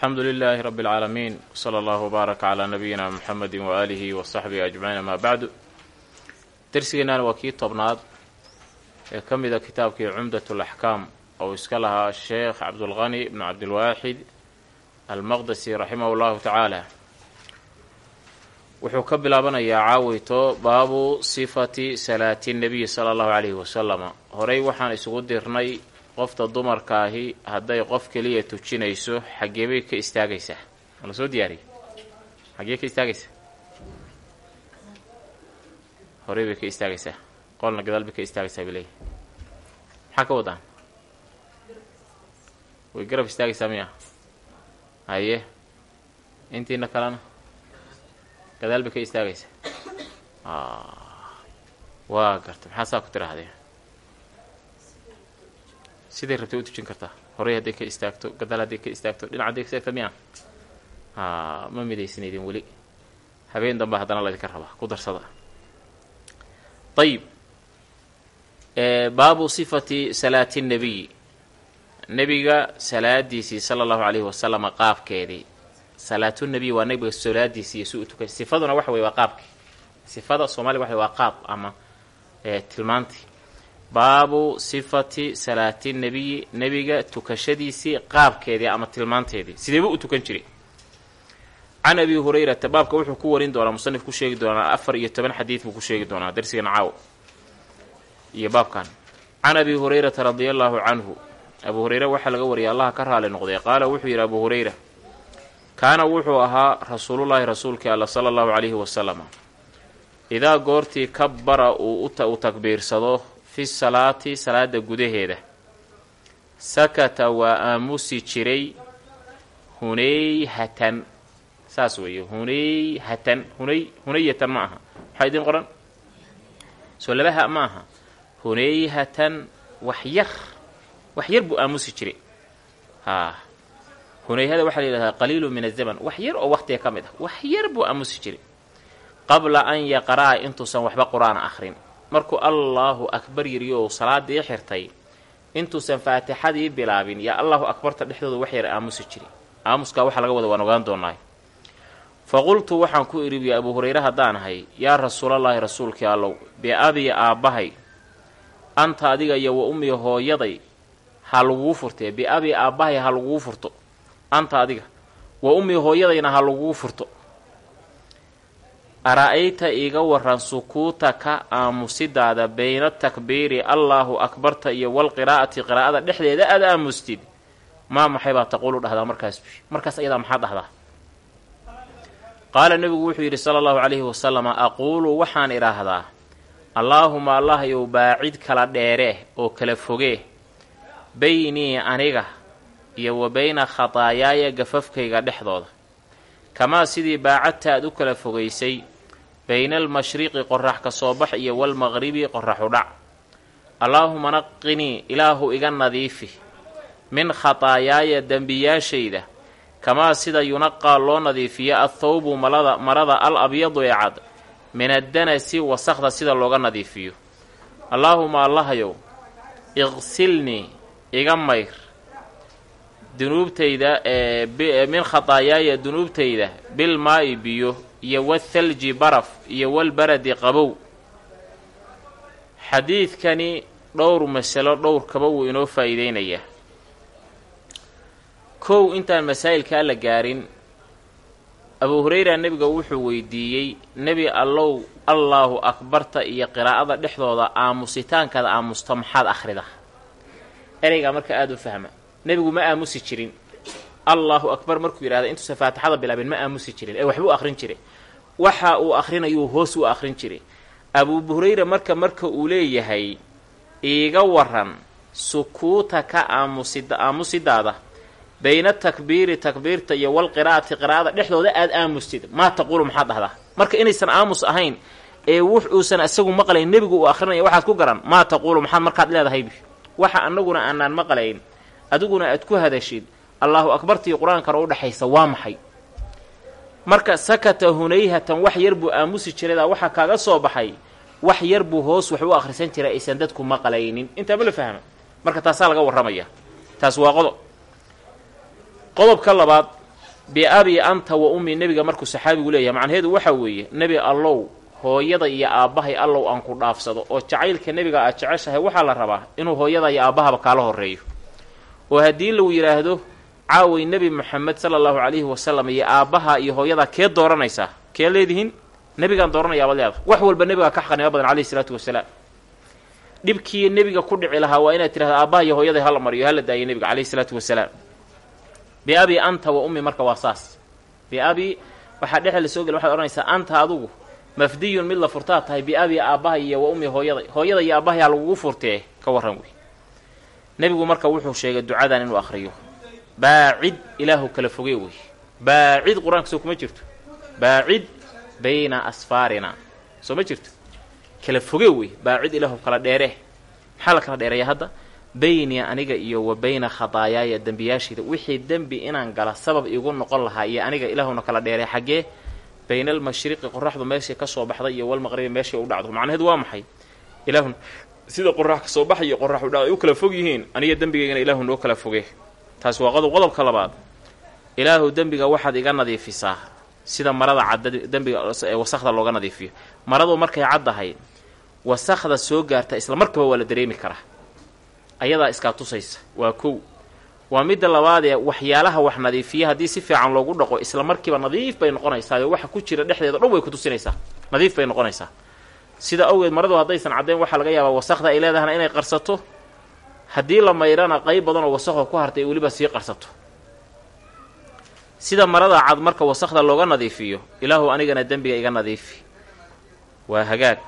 alxamdu lilaahi rabbi اlcaalamiin wsala allahu wbaaraka calaa nabiyina muxamedi waaalihi wa saxbihi ajmaciin amaa bacdu dersigeennan waa kii tobnaad ee ka mida kitaabkii cumdat alaxkaam ou iska lahaa sheekh cabdulqani ibnu cabdilwaaxid almaqdisi raximahu llahu tacaala wuxuu ka bilaabanayaa caaweyto baabu sifati salaati nebiyi sala allahu calayhi wasalama horey waxaan isugu dirnay qofta dumarkaahi hadday qof keliya tujinayso xaggee bay ka istaagaysaa? Ma la soo diyaariyay xaggee ka istaagaysaa? Horey bay ka istaagaysaa. Qolna gadaal bay ka istaagaysaa bay leeyahy maxaa ka wadaan? Way garab istaagaysaa miya? Haye intiina kalena gadaal bay ka istaagaysaa. Waa garta. Maxaa saa ku tidhaahdeen siday rabtay u tujin kartaa? Horey hadday ka istaagto gadaal hadday ka istaagto dhinac hadday ka istaagto miya ma midaysaneydin weli. Habeen damba haddana laydinka rabaa ku darsada. Ayib baabu sifati salaati nebiyi nebiga salaadiisii sala allahu calayhi wasalama qaabkeedii salaatu nebiy waa nebiga salaadiisii si u tukay sifaduna waxa weye waa qaabkii sifada soomaaliga waxa waa qaab ama tilmaantii baabu sifati salaati nebiyi nebiga tukashadiisii qaabkeedii ama tilmaanteedii sideeba u tukan jiray? Can abi hurayrata baabka wuxuu ku warin doonaa musanif ku sheegi doonaa afar iyo toban xadiid buu ku sheegi doonaa darsigan caaw iyo baabkan. Can abi hurayrata radia allaahu canhu abu hureyre waxaa laga wariyay allaha ka raali noqday. Qaala wuxuu yidhi abu hureyra kaana wuxuu ahaa rasuulullaahi rasuulkii alla sala allahu calayhi wasalama idaa goortii kabbara uu u takbiirsado fi salaati salaada gudaheeda. Sakata waa aamusi jiray huneyhatan saas weeye huneyhatan hunay hunayatan ma aha. Maxaa idiin qoran? Soo labaha ma aha. Huneyhatan wax yar wax yar buu aamusi jiray. Haa. Huneyhada waxaa la yidhahdaa qaliilu min azaman wax yar oo waqtiga ka mid ah. Wax yar buu aamusi jiray. Qabla an yaqra'a intuusan waxba qur'aana akhrin markuu allaahu akbar yiriyo salaadii xirtay intuusan faatixadii bilaabin yaa allahu akbarta dhexdooda wax yar aamusi jiri. Aamuskaa waxaa laga wada waan ogaan doonaay fa qultu waxaan ku idhi biyo abuu hureyre haddaan ahay yaa rasuulallaahi rasuulkii allow biabiya aabbahay anta adiga iyo wa ummiya hooyaday ha laguu furtee? Biabi aabbahay ha laguu furto? Anta adiga wa ummiya hooyadayna ha laguu furto ara-ayta iiga waran sukuutaka aamusidaada bayna takbiiri allaahu akbarta iyo walqiraa'ati qiraa'ada dhexdeeda aada aamustid maa maxay baa taquulu dhahdaa markaas markaas ayadaa maxaa dhahdaa qaala nebigu wuxuu yidhi sala allahu calayhi wasalama aquulu waxaan idhaahdaa allaahuma allahyow baacid kala dheeree oo kala fogee beynii aniga iyo wa bayna khataayaaya gafafkayga dhexdooda kamaa sidii baacadta aad u kala fogaysay bayna almashriqi qorax ka soo bax iyo walmaqribi qoraxu dhac. Allaahuma naqinii ilaahu iga nadiifi. Min khataayaaya dembiyaashayda kamaa sida yunaqaa loo nadiifiyo athawbu malada marada al abyadu ee cad min addanasi wasakda sida looga nadiifiyo. Allaahuma allahayow iqsilnii iga mayr dunuubtayda min khataayaaya dunuubtayda bilmaa-i biyo iyo wathalji baraf iyo walbaradi qabow. Xadiidkani dhowr masalo dhowrkaba wuu inoo faa'iideynayaa kow intaan masaa'ilkaa la gaarin abuu hureyra nebiga wuxuu weydiiyey nebi allow allaahu akbarta iyo qiraa'ada dhexdooda aamusitaankaada aamusta maxaad akhrida ereygaa marka aada u fahma nebigu ma aamusi jirin. Allaahu akbar markuu yidhahda intuusan faatixada bilaabin ma aamusi jirin. Ee waxbuu akhrin jiray. Waxa uu akhrinayuu hoos u akhrin jiray. Abuu hureyra marka marka uu leeyahay iiga waran sukuuta ka aamusid aamusidaada bayna takbiiri takbiirta iyo walqiraa'ati qiraa'ada dhexdooda aada aamustid maa taquulu maxaad dhahdaa? Marka inaysan aamus ahayn ee wux uusan isagu maqlayn nebigu uu akhrinaya waxaad ku garan maa taquulu maxaad markaad leedahaybi waxa annaguna aanaan maqlayn adiguna aad ku hadashid allaahu akbartii qur'aankana u dhexaysa waa maxay? Marka sakata hunayhatan wax yar buu aamusi jiraydaa waxaa kaaga soo baxay wax yar buu hoos wax u akhrisan jiray aysan dadku maqlaynin. Intaa ma la fahma? Marka taasaa laga warramaya. Taas waa qodob. Qodobka labaad biabi anta wa ummi nebiga markuu saxaabigu leeyahay macnaheedu waxa weeye nebi allow hooyada iyo aabbahay allow aan ku dhaafsado oo jacaylka nebiga aad jeceshahay waxaa la rabaa inuu hooyada iyo aabbahaba kaala horreeyo oo haddii lagu yidhaahdo caaway nebi moxamed sala allahu calayhi wasalam iyo aabbaha iyo hooyada kee dooranaysaa kee leedihiin? Nebigaan dooranaya abad leeda wax walba nebigaa ka xaqnimo badan calayhi isalaatu wasalaam. Dhibkii nebiga ku dhici lahaa waa inaad tirahda aabbaha iyo hooyaday hala mariyo hala daayo nebiga calayhi isalaatu wasalaam. Biabi anta wa ummi marka waa saas. Biabi waxaa dhexda la soo geli waxaad odhanaysaa anta adugu mafdiyun mid la furtaa tahay biabi aabbaha iyo wa ummi hooyaday hooyada iyo aabbahay ha lagugu furtee? Ka warran wey nebigu marka wuxuu sheegay ducadan inuu akhriyo. Baacid ilaahu kala fogee wey. Baacid qur'aanka soo kuma jirto. Baacid bayna asfaarina. Soo ma jirto? Kala foge wey. Baacid ilaahu kala dheere. Maxaa la kala dheereeya hadda? Bayni aniga iyo wa bayna khadaayaaya dembiyaashayda wixii dembi inaan gala sabab igu noqon lahaa iyo aniga ilaahuna kala dheeree xaggee bayna almashriqi qoraxdu meeshii ka soo baxday iyo walmaqribi meeshii u dhacdo. Macnaheedu waa maxay? Ilaahun sida qorax ka soo baxa iyo qorax u dhac ay u kala fog yihiin aniga dembigaygana ilaahu noo kala foge taasi waa qodob qodobka labaad. Ilaahu dembiga waxaad iga nadiifisaa sida marada cadda dembiga wasakda looga nadiifiyo. Maradu markay caddahay wasakda soo gaarta isla markaba waa la dareemi karaa. Ayadaa iskaa tusaysa. Waa kow. Waa midda labaadee waxyaalaha wax nadiifiya haddii si fiican loogu dhaqo isla markiiba nadiif bay noqonaysaa oo waxa ku jira dhexdeeda dhan way ku tusinaysaa. Nadiif bay noqonaysaa sida awgeed maradu haddaysan caddayn waxaa laga yaabaa wasakda ay leedahana inay qarsato. Haddii la mayrana qayb badan oo wasakho ku hartay weliba sii qarsato. Sida marada cad marka wasakda looga nadiifiyo ilaahu anigana dembiga iga nadiifi. Waa hagaag.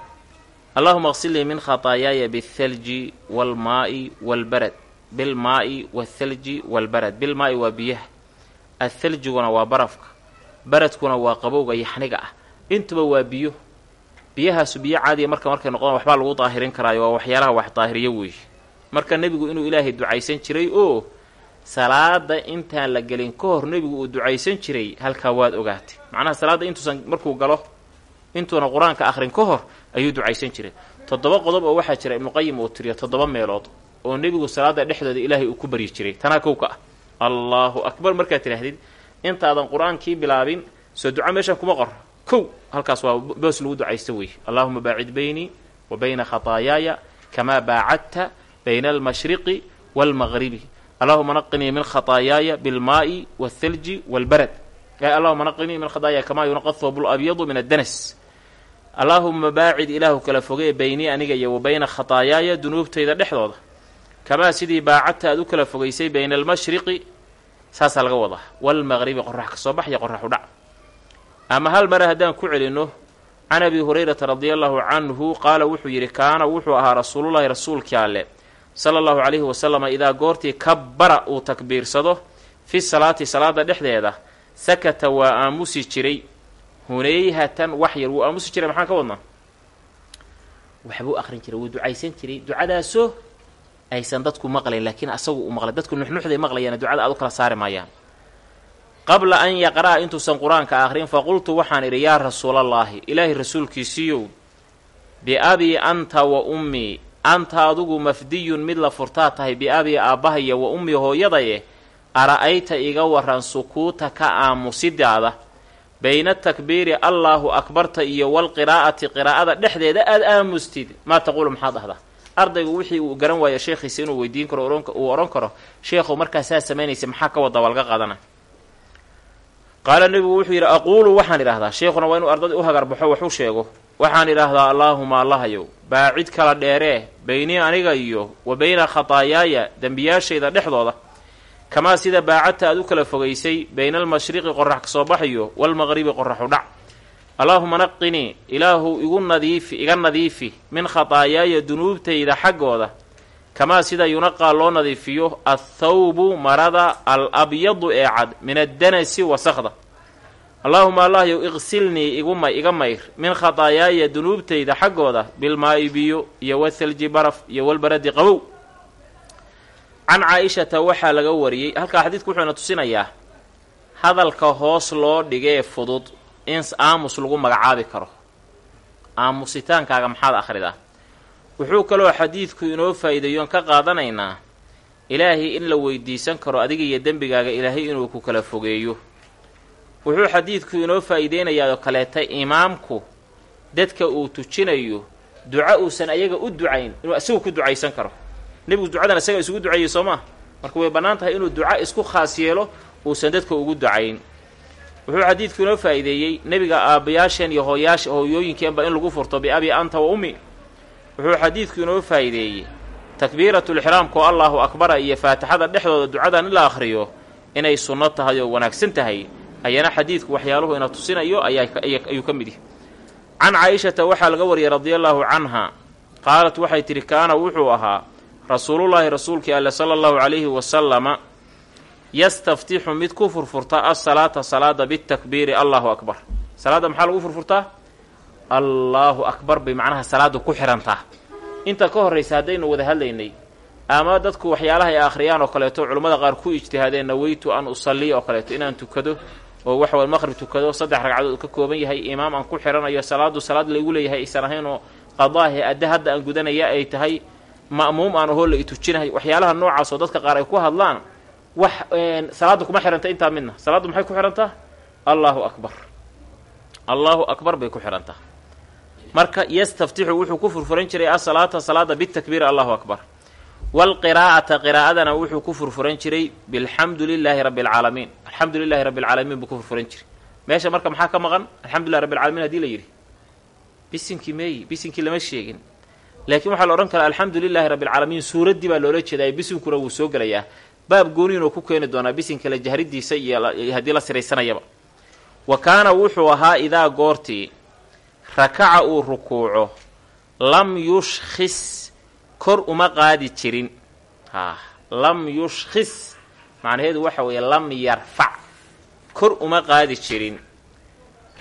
Allahuma qsilnii min khataayaaya bialthalji waalmaa'i waalbarad bilmaa'i waalthalji waalbarad bilmaa'i waa biyaha. Athaljiguna waa barafka. Baradkuna waa qabowga yaxniga ah. Intuba waa biyo biyahaasu biyo caadiya marka markay noqdaan waxbaa lagu daahirin karaayo waa waxyaalaha wax daahiriyo weeye marka nebigu inuu ilaahay ducaysan jiray oo salaada intaan la gelin ka hor nebigu uu ducaysan jiray halkaa waad ogaatay. Macnaha salaadda intuusan markuu galo intuuna qur'aanka akhrin ka hor ayuu ducaysan jiray. Toddoba qodob oo waxaa jira ibnuqayim uu tiriyo toddoba meelood oo nebigu salaada dhexdooda ilaahay uu ku baryi jiray. Tanaa kowka ah. Allaahu akbar markaad tidhaahdid intaadan qur'aankii bilaabin soo duca meeshan kuma qor kow halkaas waa boos lagu ducaysta weeye allaahuma baacid baynii wa bayna khataayaaya kamaa baacadta bayna almashriqi waalmaqribi allahuma naqinii min khataayaaya bilmaa'i waalthalji waalbarad allahuma naqinii min khataaya kamaa yunaqa thoobu labyadu min addanas. Allaahuma baacid ilaahu kala fogee beynii aniga iyo bayna khataayaaya dunuubtayda dhexdooda. Kamaa sidii baacadta aad kala fogaysay bayna almashriqi saasaa laga wadaa. Waalmaqribi qorax ka soo baxya qorax u dhac ama hal mare haddaan ku celinno can abi hurayrata radia allahu canhu qaala wuxuu yidhi kaana wuxuu ahaa rasuulullahi rasuulkii alle. Sala allahu calayhi wasalama idaa goortii kabbara uu takbiirsado fi salaati salaada dhexdeeda sakata waa aamusi jiray. Huneyhatan wax yar wuu aamusi jiray maxaan ka wadnaa? Waxbuu aqrin jiray wuu ducaysan jiray. Ducadaasoo aysan dadku maqlayn laakiin asagu uu maqlay. Dadku nuxnuxday maqlayaan ducada aad u kala saari maayaan qabla an yaqra'a intuusan qur'aanka akhrin faqultu waxaan idhi yaa rasuulallaahi ilaahay rasuulkiisiiyow biabii anta wa ummii anta adugu mafdiyun mid la furtaa tahay biabii aabbahaya wa ummii hooyadaye ara-ayta iga waran sukuuta ka aamusidaada bayna takbiiri allaahu akbarta iyo walqiraa'ati qiraa'ada dhexdeeda aada aamustid. Maa taquulu maxaad dhahdaa? Ardaygu wixii uu garan waayo sheekhiisa inuu weydiin karo uu odhan karo sheekhu markaa saa samaynaysa maxaa ka wada waa laga qaadana qaala nebigu wuxuu yidhi aquulu waxaan idhahdaa sheekhuna waa inuu ardada u hagarbaxo waxu sheego waxaan idhaahdaa allaahuma allahayow baacid kala dheeree beynii aniga iyo wa bayna khataayaaya dembiyaashayda dhexdooda kamaa sida baacadta aad u kala fogaysay bayna almashriqi qorax ka soo baxayo waalmaqribi qoraxu dhac. Allaahuma naqinii ilaahu igu nadiifi iga nadiifi min khataayaaya dunuubtayda xaggooda kamaa sida yunaqaa loo nadiifiyo athawbu marada al abyadu ee cad min addanasi wasakda allaahuma allahyow iqsilnii iguma iga mayr. Min khataayaaya dunuubtayda xaggooda bilmaa'i biyo iyo wathalji baraf iyo walbaradi qabow. Can caa-ishata waxaa laga wariyey halkaa xadiidku wuxuuna tusinayaa hadalka hoos loo dhigee fudud in aamus lagu magacaabi karo. Aamusitaankaaga maxaad akhridaa wuxuu kaloo xadiidku inoo faa'iideeyoon ka qaadanaynaa ilaahay in la weydiisan karo adiga iyo dembigaaga ilaahay inuu ku kala fogeeyo. Wuxuu xadiidku inoo faa'iideynayaa oo kaleeta imaamku dadka uu tujinayo duca uusan ayaga u ducayn inuu isagu ku ducaysan karo. Nebigu ducadan isaga isugu duceeyey soo maa marka way bannaan tahay inuu duca isku khaas yeelo uusan dadka ugu ducayn. Wuxuu xadiidku inoo faa'iideeyey nebiga aabbayaasheen iyo hooyaash hooyooyinkeenba in lagu furto biabi anta wa ummi wuxuu xadiidku inoo faa'iideeyey takbiiratulixraamka oo allaahu akbara iyo faatixada dhexdooda ducadan in la akhriyo inay sunno tahay oo wanaagsan tahay ayana xadiidku waxyaaluhu ina tusinayo ayayuu ka mid yahay. Can caaishata waxaa laga wariyey radiallaahu canha qaalat waxay tidhi kaana wuxuu ahaa rasuulullaahi rasuulkii alle sala allahu calayhi wasalama yastaftixu mid ku furfurta asalaata salaada bitakbiiri allaahu akbar. Salaadda maxaa lagu furfurtaa allaahu akbar bay macnaha salaaddu ku xihantaa inta ka horraysa haddaynu wada hadlaynay ama dadku waxyaalaha ay akhriyaan oo kaleeto culimmada qaar ku ijtihaadeen naweytu an usalliya oo kaleeto inaan tukado oo waxawa maqrib tukado saddex ragcadood ka kooban yahay imaam aan ku xihanayo salaadu salaad laygu leeyahay aysan ahayn oo qadaahi adde hadda aan gudanaya ay tahay ma'muum aan ahoo la itujinahay waxyaalaha noocaas oo dadka qaar ay ku hadlaan wax salaadda kuma xihanta intaa midna. Salaaddu maxay ku xihantaa allaahu akbar. Allaahu akbar bay ku xihantaa marka yastaftixu wuxuu ku furfuran jiray asalaata salaada bitakbiiri allahu akbar. Waalqiraa'ata qiraa'adana wuxuu ku furfuran jiray bilxamdu lilaahi rabbi alcaalamiin alxamdu lilahi rabbi alcaalamiin buu ku furfuran jiray. Meesha marka maxaa ka maqan? Alxamdulilah rabbi alcalamin haddii la yidhi. Bisinkii meeyi bisinkii lama sheegin. Laakiin waxaa la odhan karaa alxamdu lilaahi rabbi alcaalamiin suuraddii baa loola jeedaa bisinkuna wuu soo gelayaa. Baab gooniinoo ku keeni doonaa bisinka la jahridiisa iyo haddii la siraysanayaba. Wa kaana wuxuu ahaa idaa goortii rakaca uu rukuuco lam yushkhis kor uma qaadi jirin. Haa lam yushkhis macnaheedu waxa weeye lam yarfac kor uma qaadi jirin.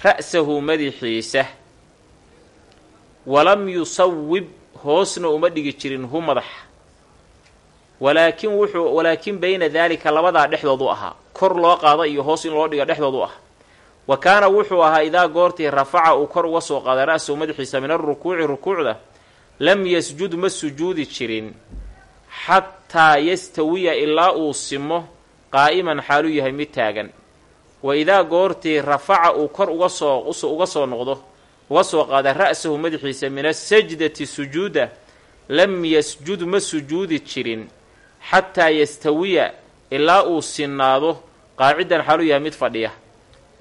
Ra'sahu madaxiisa walam yusawib hoosna uma dhigi jirin hu madax. Walaakin wuxuu walaakin bayna daalika labadaa dhexdoodu ahaa kor loo qaado iyo hoos in loo dhiga dhexdoodu ah wa kaana wuxuu ahaa idaa goortii rafaca uu kor uga soo qaaday ra'sahu madaxiisa min alrukuuci rukuucda lam yasjud ma sujuudi jirin xataa yastawiya ilaa uu simo qaa'iman xaalu yahay mid taagan. Wa idaa goortii rafaca uu kor uga soo uga soo noqdo uga soo qaada ra'sahu madaxiisa min asajdati sujuuda lam yasjud ma sujuudi jirin xataa yastawiya ilaa uu sinnaado qaacidan xaalu yahay mid fadhiya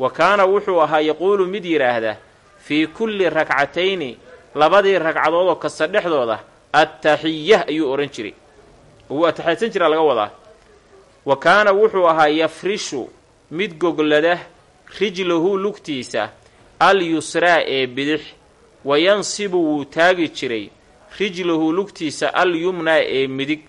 wa kaana wuxuu ahaa yaquulu mid yidhaahda fii kulli rakcatayni labadii ragcadoodoo kasta dhexdooda attaxiya ayuu odhan jiray. Wuu ataxiyadsan jiraa laga wadaa. Wa kaana wuxuu ahaa yafrishu mid goglada rijlahu lugtiisa al yusraa ee bidix. Wa yansibu wuu taagi jiray rijlahu lugtiisa al yumnaa ee midig.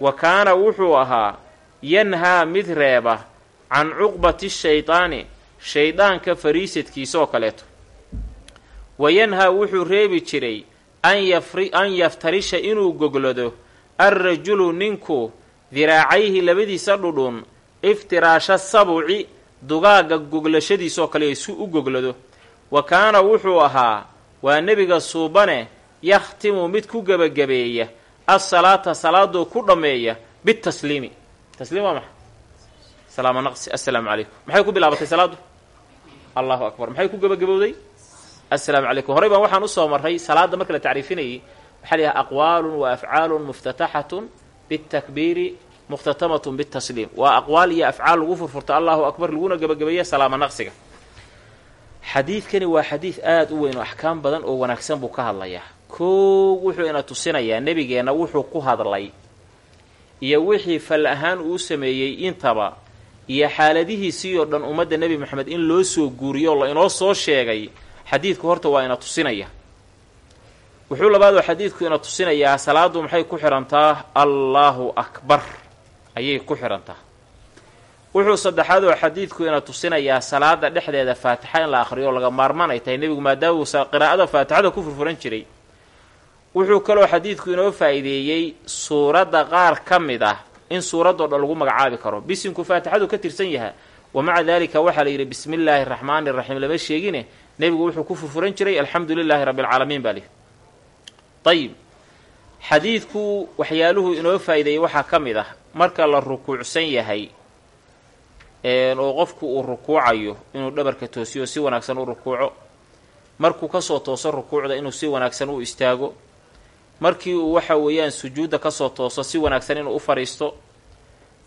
Wa kaana wuxuu ahaa yanhaa mid reeba can cuqbati shaydaani shaydaanka fariisadkiisaoo kaleeto. Wa yanhaa wuxuu reebi jiray an yaftarisha inuu goglado alrajulu ninku diraacayhi labadiisa dhudhun iftiraasha sabuci dugaagga goglashadiisoo kale si u goglado. Wa kaana wuxuu ahaa waa nebiga suubane yakhtimu mid ku gebagabeeya asalaata salaadoo ku dhammeeya bitasliimi tasliim waa maxa salaama naqsi assalaamu calaykum. Maxay ku bilaabatay salaaddu allahu akbar. Maxay ku gebagabowday? Assalaamu calaykum horey baan waxaan u soo marray salaadda marka la tacriifinayay waxaa la yidhaha aqwaalun wa afcaalun muftataxatun bitakbiiri mukhtatamatun bitasliim. Waa aqwaal iyo afcaal lagu furfurta allahu akbar laguna gebagabeeya salaama naqsiga. Xadiidkani waa xadiid aada u weyn oo axkaam badan oo wanaagsan buu ka hadlayaa. Koow wuxuu ina tusinayaa nebigeenna wuxuu ku hadlay iyo wixii fal ahaan uu sameeyey intaba iyo xaaladihiisii oo dhan ummadda nebi moxamed in loo soo guuriyo la inoo soo sheegay xadiidku horta waa ina tusinaya. Wuxuu labaadoo xadiidku ina tusinayaa salaaddu maxay ku xidhantaa allaahu akbar. Ayay ku xidhantaa wuxuu saddexaadoo xadiidku ina tusinayaa salaada dhexdeeda faatixa in la akhriyo laga maarmaan ay tahay nebigu maadaama uu qiraa'ada faatixada ku furfuran jiray. Wuxuu kaloo xadiidku inoo faa'iideeyey suuradda qaar ka mid ah in suuraddoo dhan lagu magacaabi karo. Bisinku faatixadu ka tirsan yaha wa maca daalika waxaa la yidhi bismi raxmaani raxiim lama sheegine nebigu wuxuu ku furfuran jiray alxamdu lilaahi rabbi alcaalamiin baa lihi ayib xadiidku waxyaaluhu inoo faa'iideeyey waxaa ka mid ah. Marka la rukuucsan yahay oo qofku uu rukuucayo inuu dhabarka toosiyo si wanaagsan u rukuuco. Markuu ka soo tooso rukuucda inuu si wanaagsan u istaago markii uu waxa weeyaan sujuudda ka soo tooso si wanaagsan inuu u fadhiisto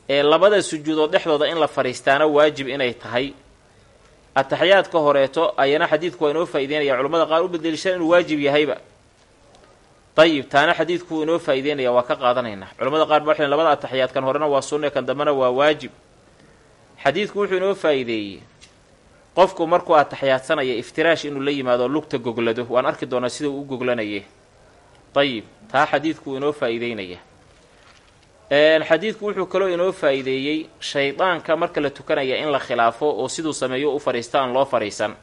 ee labada sujuudood dhexdooda in la fadhiistaana waajib inay tahay. Ataxiyaadka horeeto ayana xadiidku waa inoo faa'ideynaya culamada qaar u bedeliishaan inuu waajib yahayba. Dayib taana xadiidku inoo faa'ideynaya waa ka qaadanaynaa culamada qaar ba waxay labada ataxiyaad kan horena waa sunne kan dambena waa waajib. Xadiidku wuxuu inoo faa'iideeyey. Qofku markuu ataxiyaadsanaya iftiraash inuu la yimaado lugta goglado. Waan arki doonaa sida uu u goglanaye dayib taa xadiidku inoo faa'iideynaya. Xadiidku wuxuu kaloo inoo faa'iideeyey shaydaanka marka la tukanaya in la khilaafo oo siduu sameeyo u fadhiista aan loo fadhiisan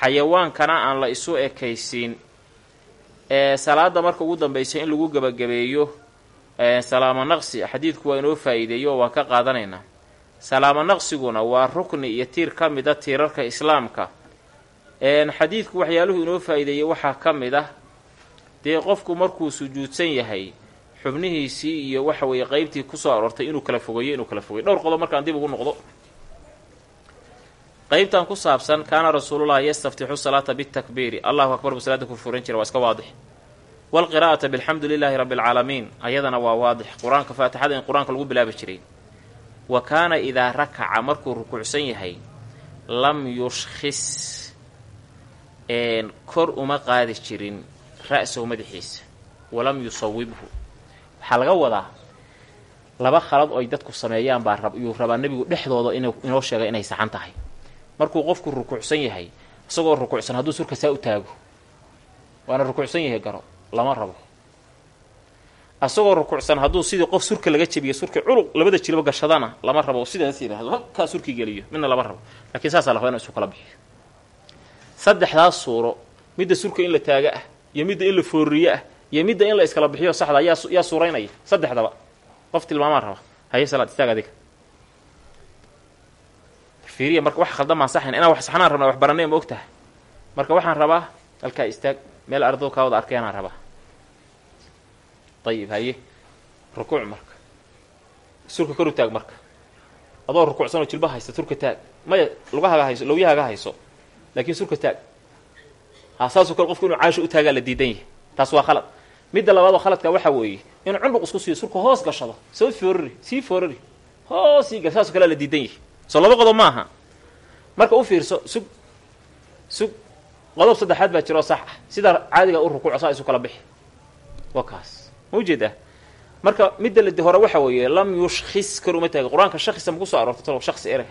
xayawaankana aan la isu ekaysiin. Salaada marka ugu dambaysa in lagu gebagabeeyo salaamo naqsi xadiidku waa inoo faa'iideeyo oo waan ka qaadanaynaa salaamo naqsiguna waa rukni iyo tiir ka a tiirarka islaamka. Xadiidku waxyaaluhu inoo faa'iideeyey waxaa ka mid ah dee qofku markuu sujuudsan yahay xubnihiisii iyo waxa weeye qeybtii ku soo aroortay inuu kala fogeeyo inuu kala fogeyo dhowr qodob markaan dib ugu noqdo. Qeybtan ku saabsan kaana rasuulullahi yastaftixu salaata bitakbiiri. Allahu akbar buu salaada ku furan jira waa iska waadix. Waalqiraa'ata bilxamdu lilaahi rabbi alcaalamiin ayadana waa waadix. Qur'aanka faatixada in qur'aanka lagu bilaabi jiray. Wa kaana idaa rakaca markuu rukuucsan yahay lam yushkhis kor uma qaadi jirin ra'sahu madaxiisa walam yusawibhu waxaa laga wadaa laba khalad oo dadku sameeyaan baa yuu rabaa nebigu dhexdooda in inoo sheegay inay saxan tahay. Markuu qofku rukuucsan yahay isagoo rukuucsan hadduu surka saa u taago waana rukuucsan yahay garo lama rabo. Isagoo rukuucsan hadduu sidii qof surka laga jebiyo surka culuq labada jilba gashadana lama rabo. Sidaas yidhaahdo halkaa surki geliyo midna lama rabo. Laakiin saasaa la raba inu isu kala bixiyo. Saddexdaas suuro midda surka in la taaga ah iyo in la fooriyo ah iyo midda in la iskala bixiyo saxda yaa suuraynaya. Saddexdaba qof tilmaamaan raba. Haye salaad istaag fiiriya marka wax khaldan saxayn inaan wax saxnaan rabna wax baranay ma marka waxaan rabaa halkaa istaag meel ardado kaa wada arkeenaan rabaa. Ayib haye. Rukuuc marka. Surka kor u taag marka. Adoo rukuucsan oo jilba haysta surka taag. Maya lugahaga hayso lawyahaga hayso. Laakiin surka taag saasoo kale qofku inuu caasho u taagaa la diidan yahay. Taas waa khalad. Midda labaadoo khaladka waxaa weeye inuu cunbuq isku siiyo surka hoos gashado. Soo foorari sii foorari. Hoos sii gal saasoo kalea la diidan yahay. Soo laba qodob maaha. Marka u fiirso sug sug qodob saddexaad baa jiroo sax. Ah sida caadiga u rukuuc saa isu kala bixi. Waa kaas. Ma marka midda ladi hore waxa weeye lam yushkhis kor uma taaga. Qur'aanka shakhisa ma ku soo aroortay talo shaksi ereg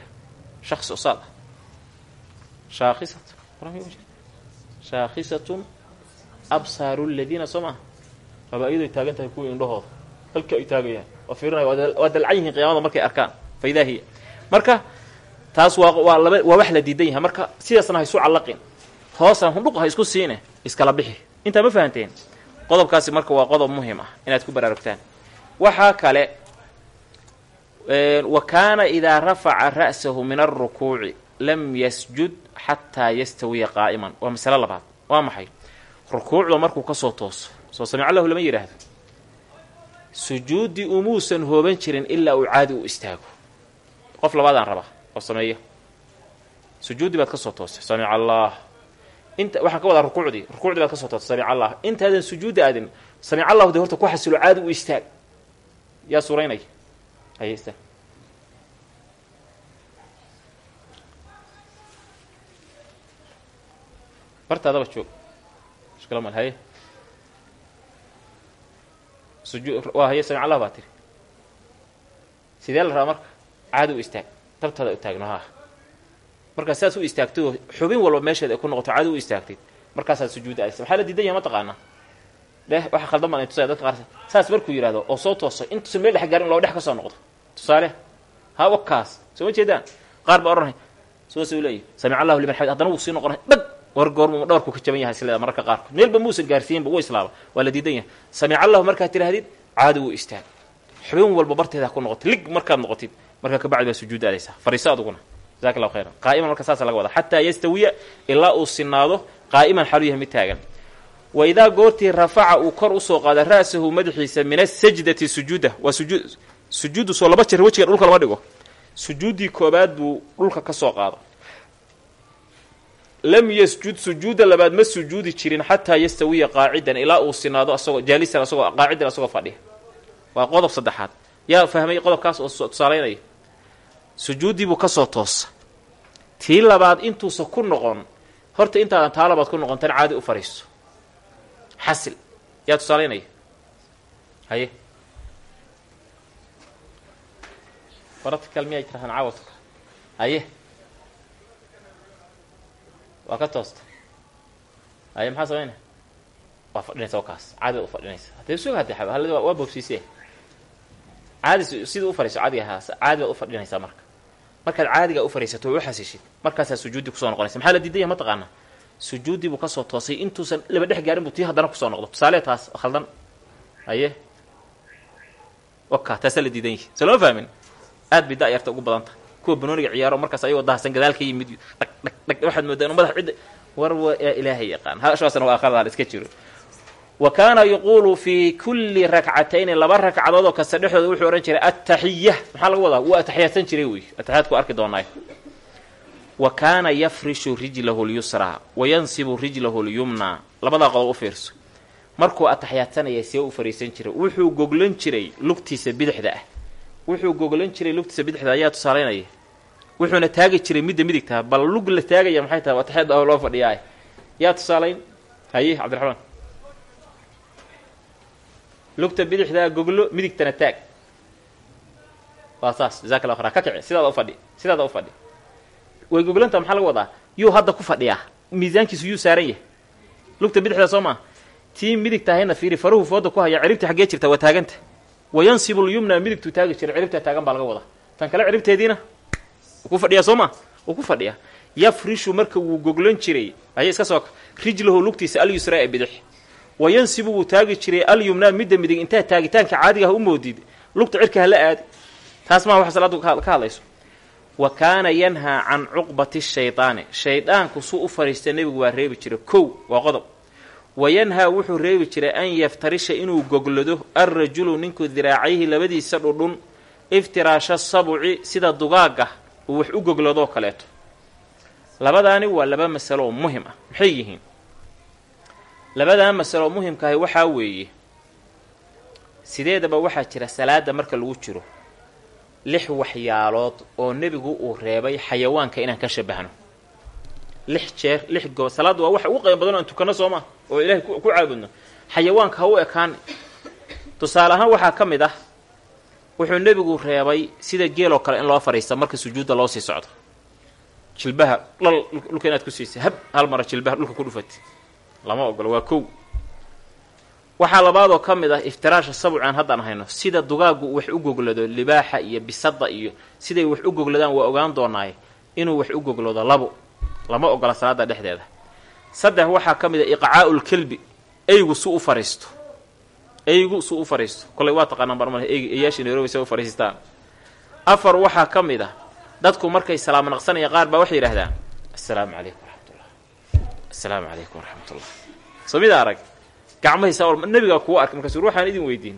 shaksi osaad ah. Shaakhisat shaakhisatun absaaru ladiina soo maaha aba iyadoy taagan tahay halka ay taagayaan. Waa fiirinaya waa dalcan qiyaamada markay arkaan. Fa marka taas waa waa wax la diidan yahay. Marka sidaasna ha isu callaqin. Hoosna hundhuq isku siine iskala bixi. Intaa ma fahanteen? Qodobkaasi marka waa qodob muhiim ah inaad ku baraarugtaan. Waxaa kale wa kaana idaa rafaca ra'sahu min alrukuuci lam yasjud xataa yastawiya qaa'iman waa masale labaad. Waa maxay? Rukuucda markuu ka soo tooso soo samic allahu lama yidhaahdo sujuuddii umuusan hooban jirin ilaa uu caadi u istaago. Qof labaadaan rabaa oo sameeya sujuuddii baad ka soo toostay samic allah. Inta waxaan ka wadaa rukuucdii. Rukuucdii baad ka soo toostay samic allah. Intaadan sujuudda aadin samic allahu dee horta ku xasilo caadi u istaag. Yaa suuraynaya haye bartaadaba joog. Mushkila mal haye sujuu waa haye samic allah sidee la marka? Caadi u istaag. Tabtaada u taagno ha markaa u istaagtay oo xubin walba meesheed ay ku noqoto caadi u istaagtid. Markaasaad sujuudda aadaysa maxaa la diidan ma taqaanaa dheh waxa khaldan baan tusaya dadka qaar saas markuu yidhahdo oo soo toosay intuusan meel dhex gaarin loo dhex ka soo noqdo. Tusaale ha wakaas. Soo jeedaan? Qaar baa soose u leeyahy liman xamid haddana wuu sii noqonay war goormu dhawarku ka jaban yahay isleeda mararka qaarkood meelba muusan gaarsiiyinba wuu islaaba waa diidan yahay. Samic allahu markaad tidhahdid caadi wuu istaag xubin walba barteeda ku noqotid lig markaad noqotid markaa kabacdi baa sujuudda aadaysaa fariiso aduguna jazaak allahu khayran. Qaa'iman marka saasa laga wada. Xataa yastawiya ilaa uu sinaado qaa'iman yahay mid taagan. Wa idaa goortii rafaca uu kor u soo qaada ra'sahu madaxiisa min asajdati sujuuda. Waa sujuud sujuuddu soo laba jeer wejiga dhulka lama dhigo. Sujuuddii koobaad buu dhulka ka soo qaado lam yasjud sujuudda labaad ma sujuudi jirin xataa yastawiya qaacidan ilaa uu sinaado asagoo jaalisan asagoo qaacidan asagoo fadhiya. Waa qodob saddexaad. Yaa fahmay qodobkaas oo tusaalaynaya sujuuddii buu ka soo toosa. Tii labaad intuusa ku noqon horta intaadan taa labaad ku noqon tan caadi u fadhiiso xasil. Yaa tusaalaynaya haye. Baratical miyaa tirahaan caawadka haye waa ka toosta haye maxaa samaynaya waa fadhinaysa kaas caadi baad u fadhinaysa hadee suga hadde haladi waa boobsiise caadi sidii u fadhiiso caadiga ahaa caadi baad u fadhinaysaa marka markaad caadiga u fadhiisato u xasishid markaasaa sujuuddii ku soo noqonaysa maxaa la diidaya ma taqaanaa sujuuddii buu ka soo toosay intuusan laba dhex gaarin buu tii haddana ku soo noqdo tusaale taas khaldan haye waka taasaa la diidan soo lama fahmin aad bay da-yarta ugu badanta kuwa banooniga ciyaaro markaas ayagoo dahasan gadaal ka yimid dhag dhag dhag waxaad moodaa inu cidda. War waa ilaahay yaqaan. Hashaasna waa aqaldaal iska jiro. Wa kaana yaquulu fii kulli rakcatayni laba ragcadood oo kasta dhexdooda wuxuu odhan jiray attaxiya maxaa laga wadaa? Wuu ataxiyaadsan jiray wey ataxiyaadku arki doonaay wa kaana yafrishu rijlahu lyusraa wa yansibu rijlahu lyumnaa labadaa qodob u fiirso. Markuu ataxiyaadsanaya see u fariisan jiray. Wuxuu goglan jiray lugtiisa bidixda ah. Wuxuu goglan jiray lugtiisa bidixda ayaa tusaalaynaya wuxuuna taagi jiray midda midigtaa bal lug la taagaya maxay tahay? Ataxiyaad ah loo fadhiyaa yaa tusaalayn? Haye cabdiraxmaan. Lugta bidixdaa goglo midigtana taag. Waa saas. Jazaaka llah khara ka kici. Sidaada ufadhi sidaada u fadhi. Way goglanta maxaa laga wadaa? Yuu hadda ku fadhiyaa. Miisaankiisu yuu saaran yahay. Lugta bidixdaa soo maa tii midigta ahayna fiiri faruhu fooda ku haya ciribta xaggee jirta waa taaganta. Wayansibu lyumna midigtuu taagi jira ciribtaa taagan baa laga wadaa. Tan kale ciribteediina ku fadhiyaa soo ma? Wuu ku fadhiyaa yafrishu marka wuu goglan jiray. Ayay iska soo rijlahu lugtiisa alyusraa ee bidix wayansibu wuu taagi jiray alyumnaa midda midig intaa taagitaanka caadiga ha u moodid. Lugta cirka hala aadi taas maa wax salaadu ka hadlayso. Wa kaana yanhaa can cuqbati shaydaani shaydaanku suu u fadhiista nebigu waa reebi jiray. Kow waa qodob. Wa yanhaa wuxuu reebi jiray an yaftarisha inuu goglado alrajulu ninku diraacayhi labadiisa dhudhun. Iftiraasha sabuci sida dugaagga uu wax u gogladoo kaleeto. Labadaani waa laba masalo oo muhiim ah. Maxay yihiin? Labadaa masalo muhimkaahi waxaa weeye sideedaba waxaa jira salaada marka lagu jiro lix waxyaalood oo nebigu uu reebay xayawaanka inaan ka shabahno lix jeer lix goob. Salaadda waa waxa ugu qayb badan o aan tukano soo maa oo ilaahay ku caabudno. Xayawaanka ha u ekaan tusaale ahaan waxaa ka mid ah wuxuu nebigu reebay sida geeloo kale in loo fadhiista marka sujuudda loo sii socdo. Jilbaha dhal dhulka inaad ku siisay hab hal mara jilbaha dhulka ku dhufati lama ogolo waa kow. Waxaa labaadoo ka mid ah iftiraasha sabuc aan haddaan hayno sida dugaaggu wax u goglado libaaxa iyo bisadda iyo siday wax u gogladaan waa ogaan doonaaye inuu wax u goglado labo. Lama ogola salaada dhexdeeda. Saddex waxaa ka mid a iqcaa'ul kelbi eygu su u fariisto eygu su u fariisto. Kollay waa taqaanaan barmal eyg eyaasha nairobi say u fariistaan. Afar waxaa ka mid ah. Dadku markay salaamo naqsanaya qaar baa waxay yidhahdaan assalaamu calaykum waraxmatullah assalaamu calaykum waraxmatullah soo mida arag gacmahaysaa nabigaa kugu arkay. Markaas ruuxaan idin weydiin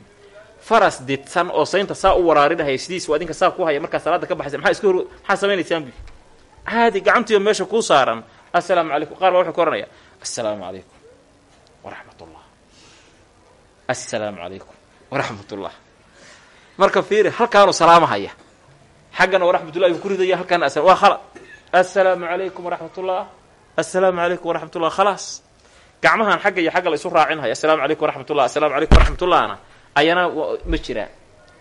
faras didsan oo saynta saa u waraarinahaya sidiis waa idinka saa ku haya markaa salaada ka baxaysa maxaa iska hor maxaa samaynaysaan bu caadi gacantiiyo meesha kuu saaran assalaamu calaykum. Qaar baa wuxuu ka ohanaya assalaamu calaykum waraxmatullah assalaamu calaykum waraxmatullah marka fiiri halkaanu salaamahaya. Xaggana waraxmatullah buu ku ridaya halkaana waa khala assalaamu calaykum waraxmatullah assalaamu calaykum waraxmatullah khalaas gacmahan xagga iyo xagga la isu raacinhaya assalamu calaykum waraxmatullah assalamu calaykum waraxmatullahna ayana ma jiraan.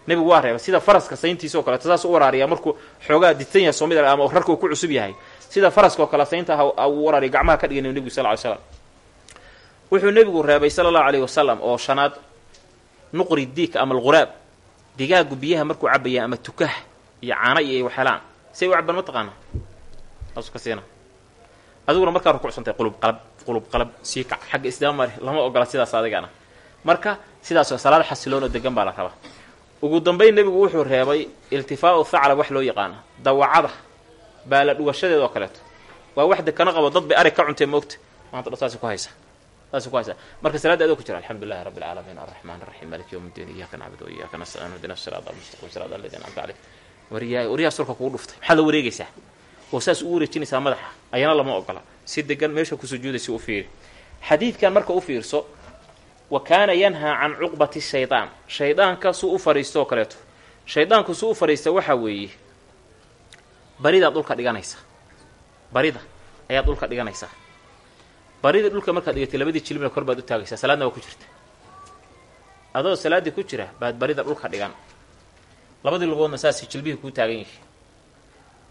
Nebigu waa reeba sida faraska sayntiisa o kaleeto saas u waraariya markuu xoogaa didsan yahay soomid ama rarka uu ku cusub yahay. Sida faraska oo kale saynta u waraariya gacmaha ka dhigay nebigu sal ly slam wuxuu nebigu reebay sala allahu alayhi wasalam oo shanaad nuqri diika ama alghuraab digaagu biyaha markuu cabaya ama tukaha iyo caana iyo waxhelaan say u cabaan ma taqaana taasu ka siina adiguna markaa rukuucsantay qulub qalab qulub qalab sii kac. Xagga isdaamari lama ogola sidaas adigana. Marka sidaasoo salaad xasiloon oo degan baa la rabaa. Ugu dambayn nebigu wuxuu reebay iltifaau thaclab wax loo yaqaano. Dawacada baala dhugashadeed oo kaleeto. Waa wax dekana qabo dad bay arag ka cuntay moogta maanta dhan saasay ku haysa saasay ku haysa marka salaadda adoo ku jira alxamdu lilahi rabbi alcaalamiin arraxmaan arraxiim malik yowm ddiin iyyaka nacbudu wa iyyaka nastaciin ihdina siraada almustaqim siraada aladiina anamta calayhim waryaa waryaa surka kugu dhuftay. Maxaad la wareegaysaa oo saas ugu wareejinaysaa madaxa. Ayana lama ogola. Weeye baridaad dhulka dhiganaysa. Barida ayaad dhulka dhiganaysaa barida dhulka markaad dhigatay labadii jilibna kor baad u taagaysaa salaadna waa ku jirta adoo salaaddii ku jira baad barida dhulka dhigan labadii lugoodna saasay jilbihii kuu taagan yihi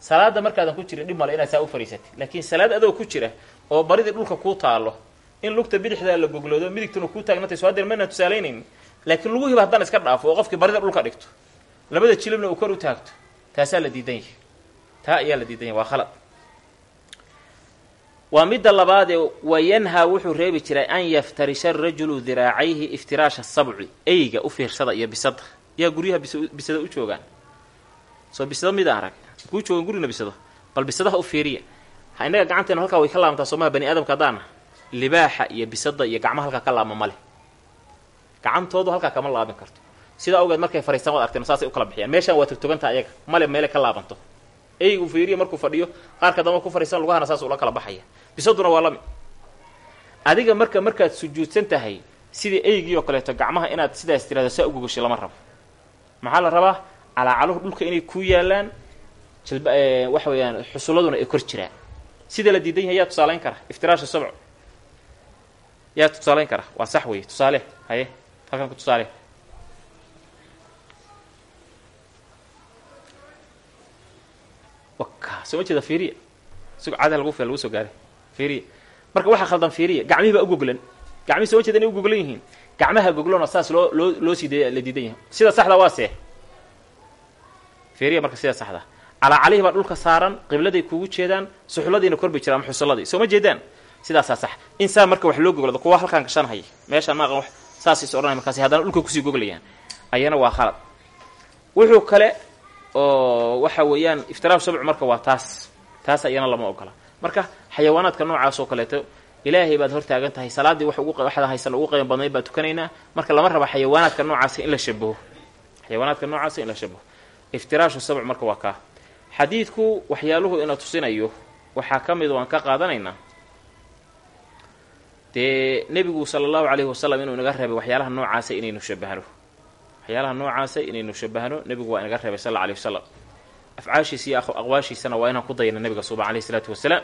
salaadda markaadan ku jirin dhib male inaad saa u fadhiisatay laakiin salaad adoo ku jira oo baridii dhulka kuu taallo in lugta bidixdaa la gogloodo midigtuna kuu taagnatay soo hadeer maynaan tusaalaynaynin. Laakiin luguhiiba haddaan iska dhaafo oo qofkii barida dhulka dhigto labada jilibna uu kor u taagto taasaa la diidan yahay. Taa ayaa la diidan yahay waa khalad waa midda labaadee wayanhaa wuxuu reebi jiray an yaftarisha arajulu diraacayhi iftiraasha sabci eyga u fiirsada iyo bisada yaa guryaha bisada u joogaan? Soo bisado mid arag kuu joogan gurina bisado. Bal bisadaha u fiiriya. Ha innaga gacanteenu halkaa way ka laabantaa soomaha bani aadamka haddaana. Libaaxa iyo bisada iyo gacmaha halkaa ka laabma male gacantoodu halkaa kama laabin karto. Sidaa awgeed markay fariistaan waad arteen saasay u kala bixiyaan. Meeshaan waa togtoganta ayaga. Male meele ka laabanto. Eygu fiiriya markuu fadhiyo qaarka damba ku fariisan lugahana saas ula kala baxaya bisaduna waa lami. Adiga marka markaad sujuudsan tahay sidii eygii oo kaleeto gacmaha inaad sidaas tirahdo saa ugogoshi lama rabo. Maxaa la rabaa? Calaacaluhu dhulka inay ku yaalaan jilba waxa weeyaan xusulladuna ay kor jiraan. Sida la diidan yahay yaa tusaalayn kara. Iftiraasha sabc yaa tusaalayn kara. Waa sax weeye. Tusaale. Haye. Halkan ku tusaale. Waka soo ma jeeda fiiriya? Isagoo caada lagu lagu soo gaaray fiiriya marka waxaa khaldan fiiriya gacmihii baa u goglan gacmihi soo jeeda inay u goglan yihiin. Gacmaha goglona saas loo loo loo sii la diidan yahay. Sida saxda waa see fiiriya marka sida saxda. Calaa calihii baa dhulka saaran qibladay kugu jeedaan suxulladiina kor bay jiraan ama xusulladii soo ma jeedaan? Sidaasaa sax. In saa marka wax loo goglado kuwa halkaan gashanhaya meeshaan maaqan wax saas is odhanaya markaasi haddana dhulka ku sii goglayaan ayana waa khalad. Wuxuu kale oo waxa weeyaan iftiraaf sabc marka waa taas. Taas ayana lama ogola marka xayawaanaadka noocaas oo kaleeto ilaahay baad hortaagan tahay salaaddii waxda haysan ugu qayban badnayd baad tukanaynaa marka lama raba xayawaanaadka noocaasa in la shabaho xayawaanaadka noocaasa in la shabaho iftiraashu sabc marka waa kaa xadiidku waxyaaluhu ina tusinayo waxaa ka mid waan ka qaadanaynaa. Dee nebigu sala allahu calayhi wasalam inuu inaga reebay waxyaalaha noocaasa inaynu shabahno waxyaalaha noocaasa inaynu shabahno nebigu waa inaga reebay sal alla aleyh wasalam afcaashiisa iyo aqwaashiisana waa inaan ku dayna nebiga suba alayhi isalaatu wasalaam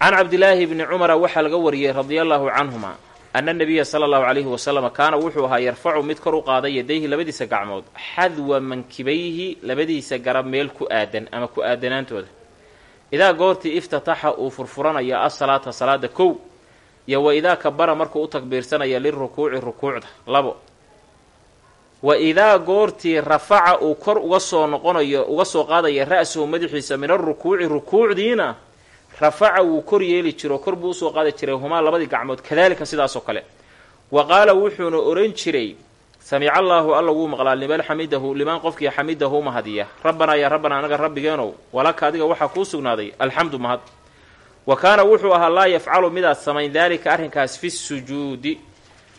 can cabdilaahi bni cumara waxaa laga wariyey radia allahu canhuma ana nabiya sala allahu calayhi wasalama kaana wuxuu ahaa yarfacu mid kor u qaaday yadayhi labadiisa gacmood xadwa mankibayhi labadiisa garab meel ku aadan ama ku aadanaantooda idaa goortii iftataxa uu furfuranaya asalaata salaada kow iyo wa idaa kabara markuu u takbiirsanaya lirukuuci rukuucda labo wa idaa goortii rafaca uu kor uga soo noqonayo uga soo qaadaya ra-sahu madaxiisa min arukuuci rukuucdiina rafaca wuu kor yeeli jiro kor buu u soo qaadi jiray humaa labadii gacmood kadaalika sidaasoo kale. Wa qaala wuxuuna ohan jiray samica allaahu alla wuu maqlaa liman xamidahu liman qofkii xamidahu mahadiya rabbanaa yaa rabbanaa anaga rabbigeenow walaka adiga waxaa kuu sugnaaday. Alxamdu mahad. Wa kaana wuxuu ahaa laa yafcalu midaad samayn daalika arrinkaas fi sujuudi.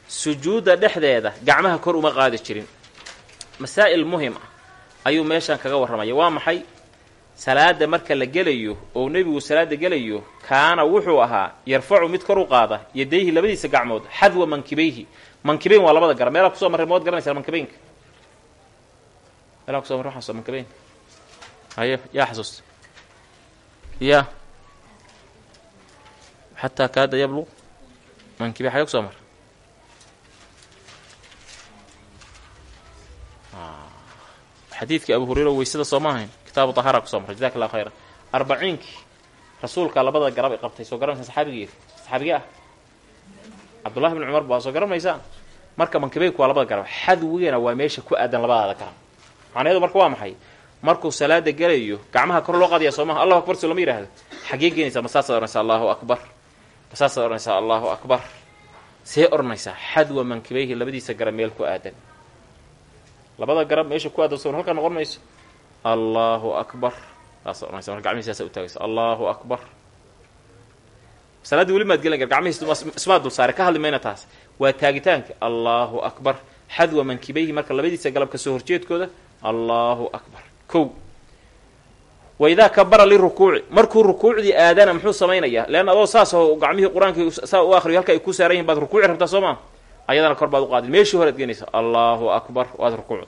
Sujuudda dhexdeeda gacmaha kor uma qaadi jirin masaa'il muhiim ah ayuu meeshan kaga warramaya. Waa maxay? Salaada marka la gelayo oo nebigu salaada gelayo kaana wuxuu ahaa yarfacu mid kor u qaada yadayhi labadiisa gacmood xadwa mankibayhi. Mankibayn waa labada garab meelaa ku soo marray mood garanaysaa mankibaynka. Meelaa kuso marray waxaa mankibayn. Hayo yaa xasuusta ya xataa kaada yabluq mankibay xagee ku soo marray xadiidkii abu hurayra weysada soo ma ahayn? Kitaabu tahara ku soo marray jazak allahu khayran. Arbaciinkii rasuulka labada garab ay qabtay soo garanaysaa saxaabigii saxaabigee ah. Cabdullahi bni cumar baa soo garanaysaan. Marka mankibaynku waa labada garab xadwigana waa meesha ku aadan labadaada garab. Macnaheedu marka waa maxay? Markuu salaada gelayo gacmaha kor loo qaadaya soo maha allahu akbar soo lama yidhahdo xaggee geenaysaa masaasaad odhanaysaa allahu akbar. Masaasaad odhanaysaa allahu akbar. See odhanaysaa xadwa mankibayhi labadiisa garab meel ku aadan labada garab meesha ku aadan soon halkaa noqon mayso. Allahu akbar. Saasa odhanaysa marka gacmihi saasa u taagaysa allahu akbar. Salaaddii weli maad gelan ismaa dul saare ka hadli mayna taas. Waa taagitaanka. Allahu akbar. Xadwa mankibayhi marka labadiisa galab ka soo horjeedkooda allahu akbar. Kow. Wa idaa kabara lirukuuci markuu rukuucdii aadana muxuu samaynayaa? Leanna adoo saas oo gacmihii qur'aankii saa u akriyo halka ay ku saaran yihiin baad rukuuci rabtaa soo maa ayadana kor baad u qaadin. Meeshii horead geenaysa allahu akbar waad rukuucda.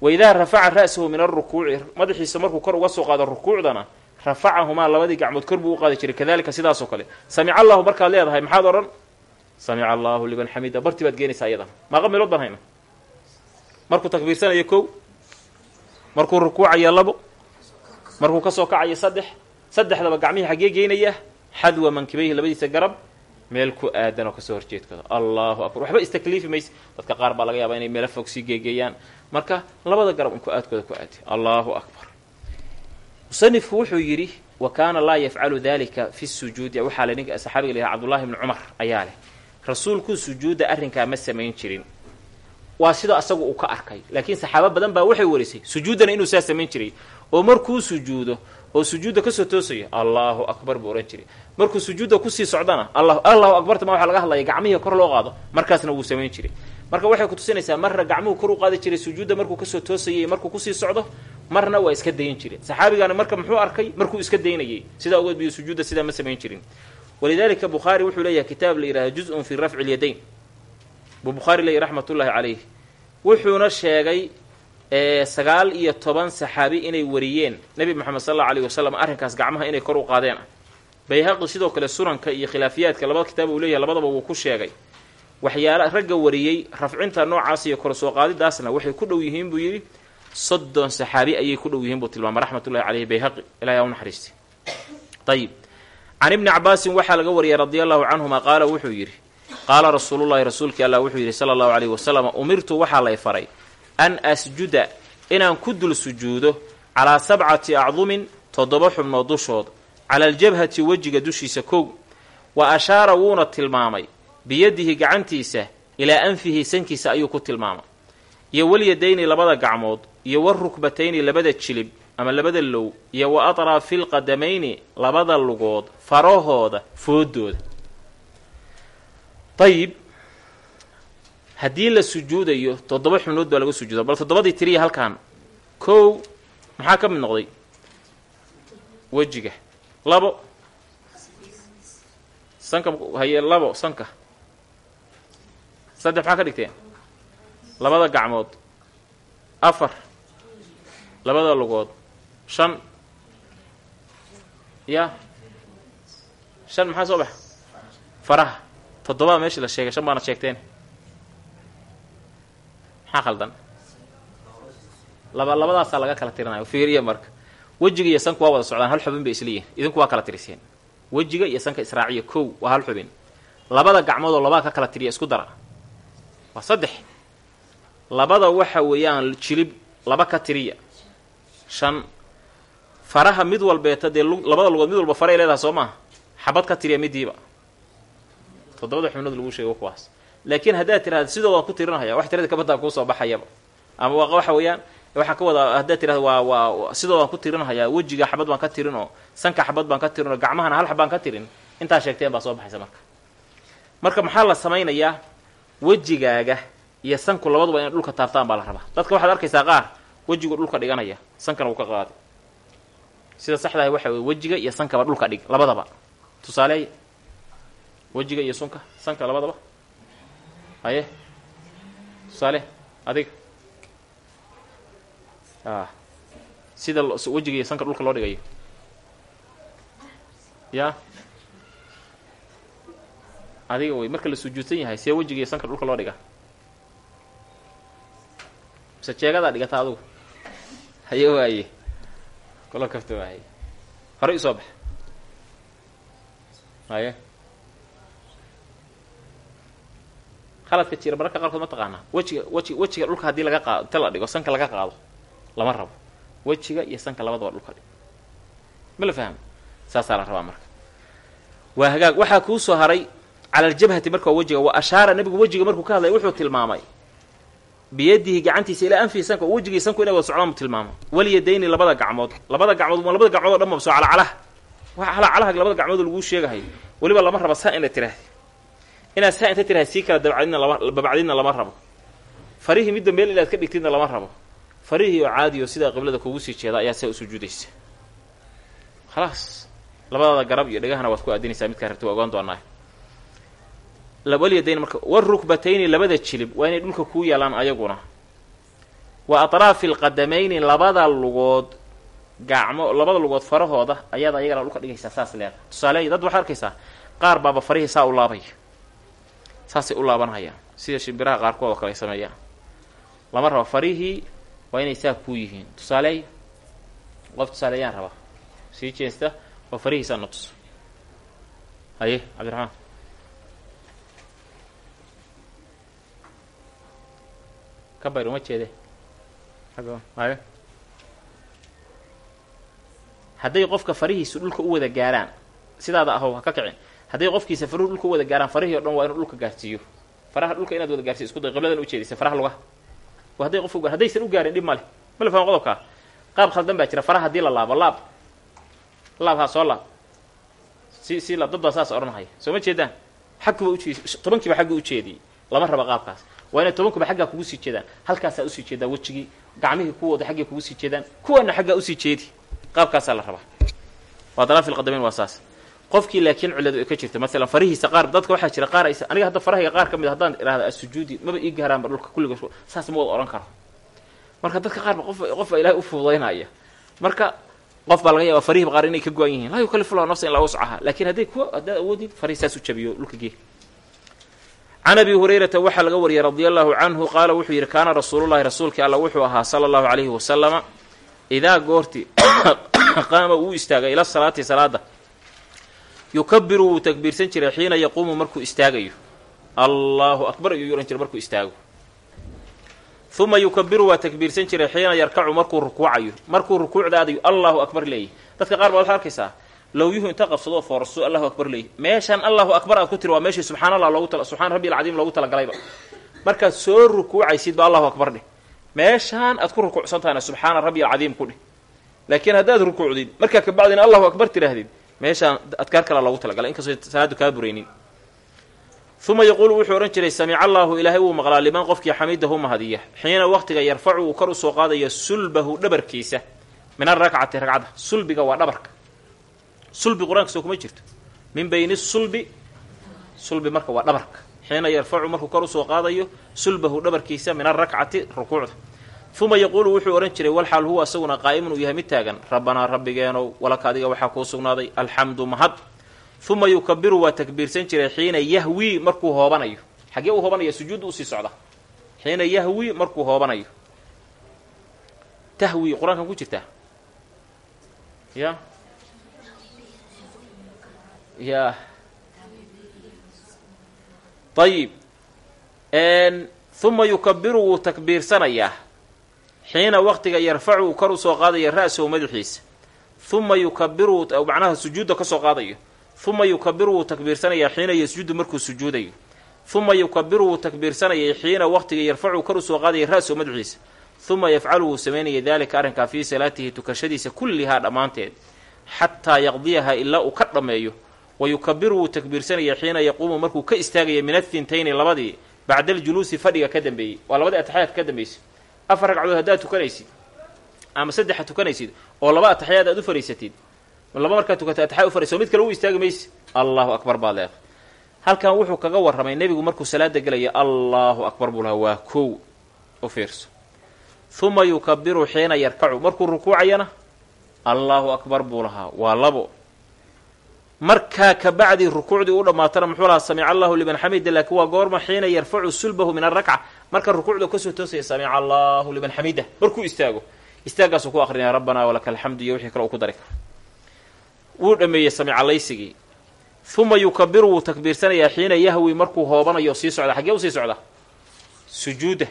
Wa idaa rafaca ra'sahu min alrukuuci madaxiisa markuu kor uga soo qaado rukuucdana rafacahumaa labadii gacmood kor buu u qaadi jiray. Kadalika sidaasoo kale samica allahu markaad leedahay maxaad odhan? Samica allahu liman xamida. Barti baad geenaysaa iyadana maaqa meelood baan hayna. Markuu takbiirsanayo kow markuu rukuucayo labo markuu ka soo kacayo saddex saddexdaba gacmihii xaggee geynaya xadwa mankibayhi labadiisa garab meel ku aadan oo ka soo horjeedkooda allahu akbar. Waxba istakliifi mayse dadka qaar baa laga yaabaa inay meelo fog sii geegeeyaan marka labada garab unku aadkooda ku aadi allahu akbar. Musanifku wuxuu yidhi wa kaana laa yafcalu dalika fi sujuudi. Waxaa le ninka saxaabiga layaha cabdullahi bni cumar ayaa leh. Rasuulku sujuudda arrinkaa ma samayn jirin. Waa sida asagu uu ka arkay. Laakiin saxaabo badan baa waxay warisay sujuuddana inuu saa samayn jiray. Oo markuu sujuudo oo sujuudda ka soo toosaya allahu akbar buu ohan jiray. Markuu sujuudda ku sii socdana alla allahu akbarta ma waxaa laga hadlaya gacmihii kor loo qaado markaasna wuu samayn jiray. Marka waxay kutusinaysaa marna gacmuhu kor u qaadi jiray sujuudda markuu ka soo toosayay markuu ku sii socdo marna waa iska dayin jiren saxaabigaana marka muxuu arkay markuu iska daynayay. Sidaa ogeed biyo sujuudda sidaa ma samayn jirin. Walidalika bukhaari wuxuu leeyahay kitaab la yidhahda juz-un fi rafci lyadayn buu bukhaari leeyahy calayh wuxuuna sheegay sagaal iyo toban saxaabi inay wariyeen. Nebi moxamed sal allau alayh arrinkaas gacmaha inay kor u qaadeen. Bayhaqi sidoo kale sunanka iyo khilaafiyaadka labada kitaab uu leeyahay labadaba wuu ku sheegay. Waxyaala ragga wariyey rafcinta noocaas iyo kor soo qaadidaasna waxay ku dhow yihiin buu yidhi soddon saxaabi ayay ku dhow yihiin buu tilmaamay. Raxmatullahi caleyhi bayhaqi. Ilahay aa u naxariistay. Ayib can ibni cabaasin waxaa laga wariyay radia allahu canhuma qaala wuxuu yidhi qaala rasuulullahi rasuulkii allah wuxuu yidhi sala allahu alayhi wasalam umirtu waxaa lay faray an asjuda inaan ku dul sujuudo calaa sabcati acdumin toddoba xubnood dushooda cala aljabhati wejiga dushiisa kow. Wa ashaara wuuna tilmaamay biyadihi gacantiisa ilaa anfihi sankiisa ayuu ku tilmaamay. Iyo walyadayni labada gacmood iyo warukbatayni labada jilib ama labada low iyo wa atraafi lqadamayni labada lugood farahooda foodooda ayib haddii la sujuudayo toddoba xubnood baa laga sujuuda bal toddobadii tiriya halkan kow maxaa ka mid noqday? Wejiga. Labo. Sanka haye labo sanka. Saddex maxaa ka dhigteen labada gacmood. Afar. Labada lugood. Shan. Ya shan maxaa soo baxa faraha. Toddobaa meesha la sheegay shan baana sheegteen maxaa khaldan. Laba labadaasaa laga kala tirinaya fiiriya marka. Wejiga iyo sanku waa wada socdaan hal xubin bay isleeyihin idinku waa kala tiriseen. Wejiga iyo sanka israaciya kow waa hal xubin. Labada gacmood oo labaa ka kala tiriya isku dara. Waa saddex. Labada waxa weeyaan jilib laba ka tiriya. Shan. Faraha mid walbeeta dee labada lugood mid walba faray leedaha soo maaha? Xabad ka tiriya midiiba toddobada xubnood lagu sheego kuwaas laakiin haddaad tirahda sidoodaan ku tirinahaya wax tirada kabadaa kuusoo baxayaba ama waxa weeyaan waxaan ka wadaa haddaad tirahda waa waa sidoodaan ku tirinhayaa wejiga xabad baan ka tirin oo sanka xabad baan ka tirin oo gacmahana hal xabaan ka tirin intaa sheegteen baa soo baxaysa marka. Marka maxaa la samaynayaa wejigaaga iyo sanku labaduba inay dhulka taabtaan baa la rabaa. Dadka waxaad arkaysaa qaar wejigu dhulka dhiganaya sankana wuu ka qaaday sida saxdahay waxa weye wejiga iyo sankaba dhulka dhig labadaba. Tusaaleeya wejiga iyo sunka sanka labadaba haye tusaale adiga a sida wejiga sanka dhulka loo dhigayo ya. Adiga wey marka la sujuudsan yahay see wejiga iyo sanka dhulka loo dhiga. Mise jeegadaa dhigata adugu. Haye waaye. Kolo kafta waaye. Hore isoo bax. Haye qaladka jira mararka qaarkood ma taqaanaa wejiga weji wejiga dhulka haddii laga qaado inta la dhigo sanka laga qaado lama rabo. Wejiga iyo sanka labadaba dhulka dhig ma la fahmo saasaa la rabaa marka. Waa hagaag. Waxaa kuu soo haray cala aljabhati marka waa wejiga. Wa ashaara nebigu wejiga markuu ka hadlaya wuxuu tilmaamay. Biyadihi gacantiisa ilaa anfihi sanka wejigii sanku inay wada socdaan buu tilmaama walyadayni labada gacmood. Labada gacmood ma labada gacmood o dhan mabsoo calacalaha. Waa calacalaha labada gacmood laguu sheegahay weliba lama raba saa inaad tiraahdi inaad saa inta tiraahdi sii kala dabacdidna lama babacdidna lama rabo. Farihii midda meel inaad ka dhigtidna lama rabo. Farihii oo caadiyo sidaa qiblada kugu sii jeeda ayaa saa u sujuudaysa. Khalaas labadada garab iyo dhegahana waad ku aadinaysaa midkaa rabta waa ogaan doonaa walyadayn marka warukbatayni labada jilib waa inay dhulka kuu yaalaan ayaguna. Wa atraafi alqadamayni labada lugood gacmo labada lugood farahooda ayaad ayagana dhulka dhigaysaa saas leeda tusaale dad waxaad arkaysaa qaar baaba farihii saa u laabaya saasay u laabanhayaan. Sida shimbiraha qaarkood oo kale sameeyaan. Lama rabo farihii waa inay saa kuu yihiin. Tusaaleey qof tusaaleeyaan rabaa. Sii jeesta oo farihiisaa na tuso. Haye cabdiraxmaan. Ka bayr uma jeede. Haye hadday qofka farihiisu dhulka u wada gaaraan sidaada ahow ha ka kicin hadday qofkiisa faruhu dhulka wada gaaraan farihii o dhan waa inuu dhulka gaarsiiyo. Faraha dhulka inaad wada gaarsiyo isku day qibladan ujeedisa faraha lugaha. Hadday qofka haddaysan u gaarin dhib male male faham qodobkaa? Qaab khaldan baa jira faraha haddii la laabo laab. Laab haa soo laab. Si si laab dad baa saas odhanahaya soo ma jeedaan? Xagkuba ujeed tobankiiba xagga ujeediyey lama raba qaabkaas. Waa inay tobankuba xaggaa kugu sii jeedaan. Halkaasaa u sii jeedaa wejigii. Gacmihii kuwooda xaggay kugu sii jeedaan. Kuwaana xaggaa u sii jeedi. Qaabkaasaa la rabaa. Waa dalaa filqadameyn waa saas qofkii laakiin ciladu ay ka jirta. Maalan farihiisa qaar dadka waxaa jira qaar aysa aniga hadda farahayga qaar ka mid haddaan idhahda asujuudi maba ii gaaraanba dhulka kulliga saas ma wada odhan karo. Marka dadka qaarba qof qof baa ilaahay u fududaynaya marka qof baa laga yaaba farihiba qaar inay ka go-an yihiin. Laa yukallifu llahu illaa wuscaha laakiin hadday kuwa haddaad awoodid farihi saas u jabiyo dhulka gee can abi hurayrata waxaa laga wariyay radia allahu canhu qaala wuxuu yidhi kaana rasuulullahi rasuulkii alla wuxuu ahaa sala allahu calayhi wasalama idaa goorti qaama uu istaagay ila salaati salaada yukabiru wuu takbiirsan jiray xiina yaquumu markuu istaagayo. Allahu akbar ayuu odhan jiray markuu istaago. Uma yukabiru waa takbiirsan jiray xiina yarkacu markuu rukuucayo. Markuu rukuucda aadayo allahu akbar leeyahy dadka qaar baad waxaa arkaysaa lowyuhu inta qabsado oo foorarso allahu akbar leeyahy meeshaan allahu akbar aad ku tiri waa meeshii subxaan allah loogu tala subxaana rabbi alcadiim loogu talagalayba markaad soo rukuucaysid ba allahu akbar dheh. Meeshaan aad ku rukuucsan tahayna subxaana rabbi alcadiim ku dheh. Laakiin haddaad rukuucdid markaa kabacdina allahu akbar tiraahdid meeshaan adkaar kalaa loogu talagalay. Inkastoo salaadu kaa buraynin. Uma yaquulu wuxuu odhan jiray samica allaahu ilaahay wuu maqlaa liman qofkii xamidahu mahadiya xiina waqtiga yarfacu uu kor u soo qaadaya sulbahu dhabarkiisa. Min arakcati ragcadda sulbiga waa dhabarka. Sulbi qur'aanka soo kuma jirto. Min bayni sulbi sulbi marka waa dhabarka. Xiina yarfacu markuu kor u soo qaadayo sulbahu dhabarkiisa min arakcati rukuucda uma yaquulu wuxuu odhan jiray walxaal huwa isaguna qaa'imun uu yahay mid taagan. Rabbanaa rabbigeenow walaka adiga waxaa kuu sugnaaday. Alxamdu mahad. Uma yukabiru waa takbiirsan jiray xiina yahwii markuu hoobanayo. Xaggee uu hoobanaya sujuudda u sii socda. Xiina yahwii markuu hoobanayo. Tahwi qur'aankan ku jirtaa ya? Ya. Ayib uma yukabiru wuu takbiirsanayaa xiina waqtiga yarfacu kor u soo qaadaya ra-sahu madaxiisa. Uma yukabiru macnaha sujuudda ka soo qaadayo. Uma yukabiru wuu takbiirsanayaa xiina yasjudu markuu sujuudayo. Uma yukabiru wuu takbiirsanayay xiina waqtiga yarfacu kor u soo qaadaya ra-sahu madaxiisa. Uma yafcalu wuu samaynaya daalika arrinkaa fii salaatihi tukashadiisa kullihaa dhammaanteed. Xataa yaqdiyaha ilaa uu ka dhammeeyo. Wa yukabiru wuu takbiirsanaya xiina yaquumu markuu ka istaagaya min athintayni labadii bacda aljuluusi fadhiga ka dambeeyey. Waa labadii ataxyaadka ka dambeysay afar ragcadood haddaad tukanaysid ama saddexa tukanaysid oo laba ataxyaad aad u fariisatid laba markaad tukata ataxyaa u faraysa mid kale u istaagi mayse. Allahu akbar leedahay halkan wuxuu kaga warramay nebigu markuu salaada gelaya allahu akbar buu lahaa waa u fiirso. Uma yukabiru xiina yarkacu. Markuu rukuucayana allahu akbar buu lahaa waa labo. Markaa ka bacdi rukuucdii u dhammaatana muxuu lahaa samica allahu liman xamida laakiin waa goorma xiina yarfacu sulbahu min arakca marka rukuucda ka soo toosaya samica allahu liman xamida markuu istaago istaaggaasuu ku aqrinaya rabbanaa walaka alxamdu iyo wixii kale uu ku dari karo. Wuu dhameeyey samicalaysigii uma yukabiru wuu takbiirsanayaa xiina yahwi markuu hoobanayo sii socda. Xaggee u sii socda? Sujuuda.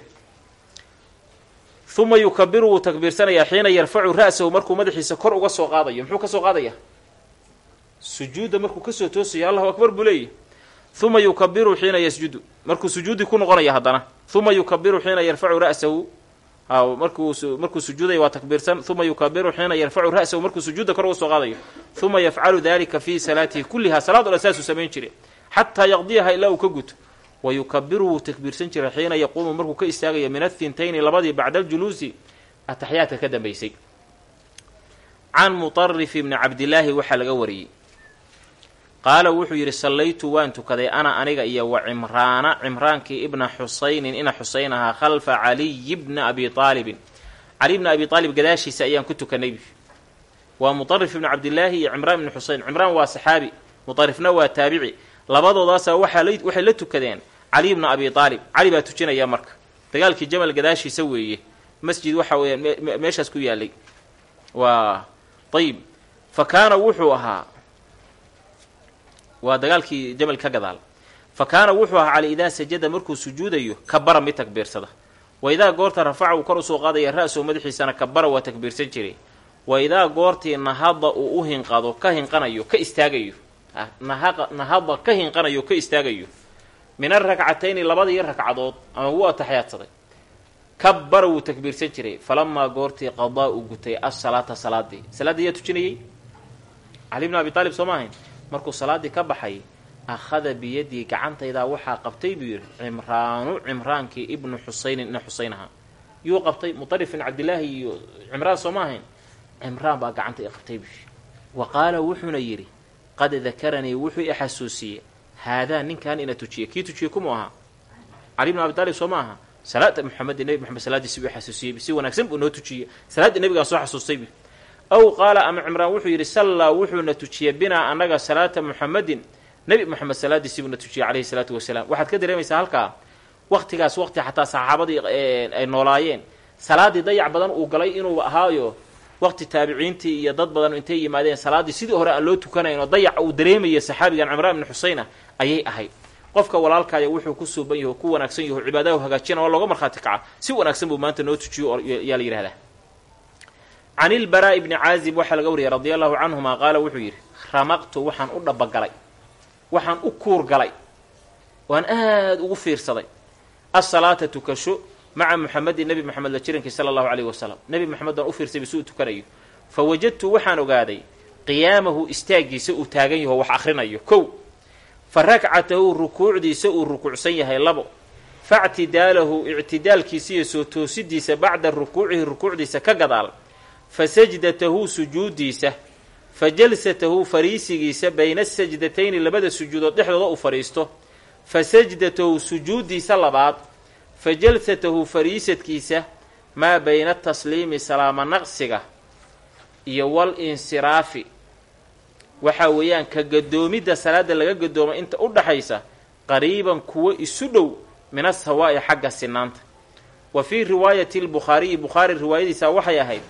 Uma yukabiru wuu takbiirsanayaa xiina yarfacu ra'sahu markuu madaxiisa kor uga soo qaadayo. Muxuu ka soo qaadaya sujuudda markuu ka soo toosayo allahu akbar buu leeyahy uma yukabiru xiina yasjudu markuu sujuudi ku noqonaya haddana uma yukabiru xiina yarfacu ra'sahu markuu sujuudaya waa takbiirsan uma yukabiru xiina yarfacu ra'sahu markuu sujuudda kor uga soo qaadayo uma yafcalu dalika fii salaatihi kullihaa salaad o dhan saasuu samayn jiray xataa yaqdiyaha ilaa uu ka guto wa yukabiru wuu takbiirsan jiray xiina yaquumu markuu ka istaagaya min athintayni labadii bacda aljuluusi ataxiyaadka ka dambaysay can mutarif ibni cabdilaahi waxaa laga wariyey qaala wuxuu yidhi sallaytu waan tukaday ana aniga iyo wa cimraana cimraankii ibna xusaynin ina xusayn ahaa khalfa caliyi bna abi aalibin cali bna abi aalib gadaashiisa ayaan ku tukanay. Waa mutarif ibni cabdilaahi iyo cimraan ibni xuseyn cimraan waa saxaabi mutarifna waa taabici. Labadoodaasa waxay la tukadeen cali bna abi aalib cali baa tujinaya marka. Dagaalkii jamal gadaashiisa weeye. Masjid waxa weeyaan meeshaas ku yaalay. Waa ayib fa kaana wuxuu ahaa waa dagaalkii jamal ka gadaal. Fa kaana wuxuu ahaa cali idaa sajada markuu sujuudayo kabara mid takbiirsada. Wa idaa goorta rafaca uu kor u soo qaadaya ra-sow madaxiisana kabara waa takbiirsan jiray. Wa idaa goortii nahada uu u hinqado ka hinqanayo ka istaagayo. Nahada ka hinqanayo ka istaagayo. Min arakcatayni labadii ragcadood ama wuu ataxyaadsaday kabara wuu takbiirsan jiray. Falamaa goortii qadaa uu gutay asalaata salaadii. Salaaddii yaa tujinayey cali bn abi aalib soo ma ahayn markuu salaaddii ka baxay akhada biyadii gacantaydaa waxaa qabtay buu yidhi cimraanu cimraankii ibnu xusaynin ina xusayn ahaa. Yuu qabtay mutarif bin cabdilaahi iyo cimraan soo ma ahayn? Cimraan baa gacanta i qabtay buu yidhi. Wa qaala wuxuuna yidhi qad dakaranii wuxuu i xasuusiyey haadaa ninkan ina tujiye kii tujiyey kumuu ahaa cali bn abi aalib soo ma aha. Salaada muxamedi nebi moxamed salaadiisi buu xasuusiyey si wanaagsan buu noo tujiyey. Salaaddii nebigaan soo xasuustay bu aw qaala ama cimraan wuxuu yidhi sallaa wuxuuna tujiyey binaa annaga salaata muxamedin nebi moxamed salaadiisii buuna tujiyey calayhi salaatu wasalaam. Waxaad ka dareemaysaa halkaa? Waktigaas waqti xataa saxaabadii ay noolaayeen. Salaaddii dayac badan uu galay inuu ahaayo waqti taabiciintii iyo dad badan intay yimaadeen. Salaaddii sidii hore aan loo tukanayn oo dayac uu dareemaya saxaabigan cimraan ibni xuseyn ah ayay ahayd qofka walaalkaaya wuxuu ku suuban yaho ku wanaagsan yaho cibaadaha hagaajina waa looga markhaati kaca. Si wanaagsan buu maanta noo tujiyo yaa la yidhahdaa can ilbaraa ibni caazib waxaa laga wariyay radia allahu canhuma qaala wuxuu yidhi ramaqtu waxaan u dhabagalay waxaan u kuur galay waan aada ugu fiirsaday asalaata tukasho maca muxamedin nebi moxamed la jirankii sala allahu caleyhi wasalam nebi moxamed baan u fiirsay si uu tukanayo fa wajadtu waxaan ogaaday qiyaamahu istaagiisa uu taagan yaho wax akhrinayo kow fa rakcatahu rukuucdiisa uu rukuucsan yahay labo factidaalahu ictidaalkiisa iyo soo toosidiisa bacda rukuucihi rukuucdiisa ka gadaal fa sajdatahu sujuudiisa fa jalsatahu fariisigiisa bayna asajdatayni labada sujuudood dhexdooda uu fadhiisto fa sajdatahu sujuudiisa labaad fa jalsatahu fariisadkiisa maa bayna atasliimi salaamo naqsiga iyo wal insiraafi waxaa weeyaan ka gadoomidda salaada laga gadoomo inta u dhaxaysa qariiban kuwo isu dhow min asawaa'i xagga sinaanta wa fii riwaayati lbukhaariyi bukhaari riwaayadiisa waxay ahayd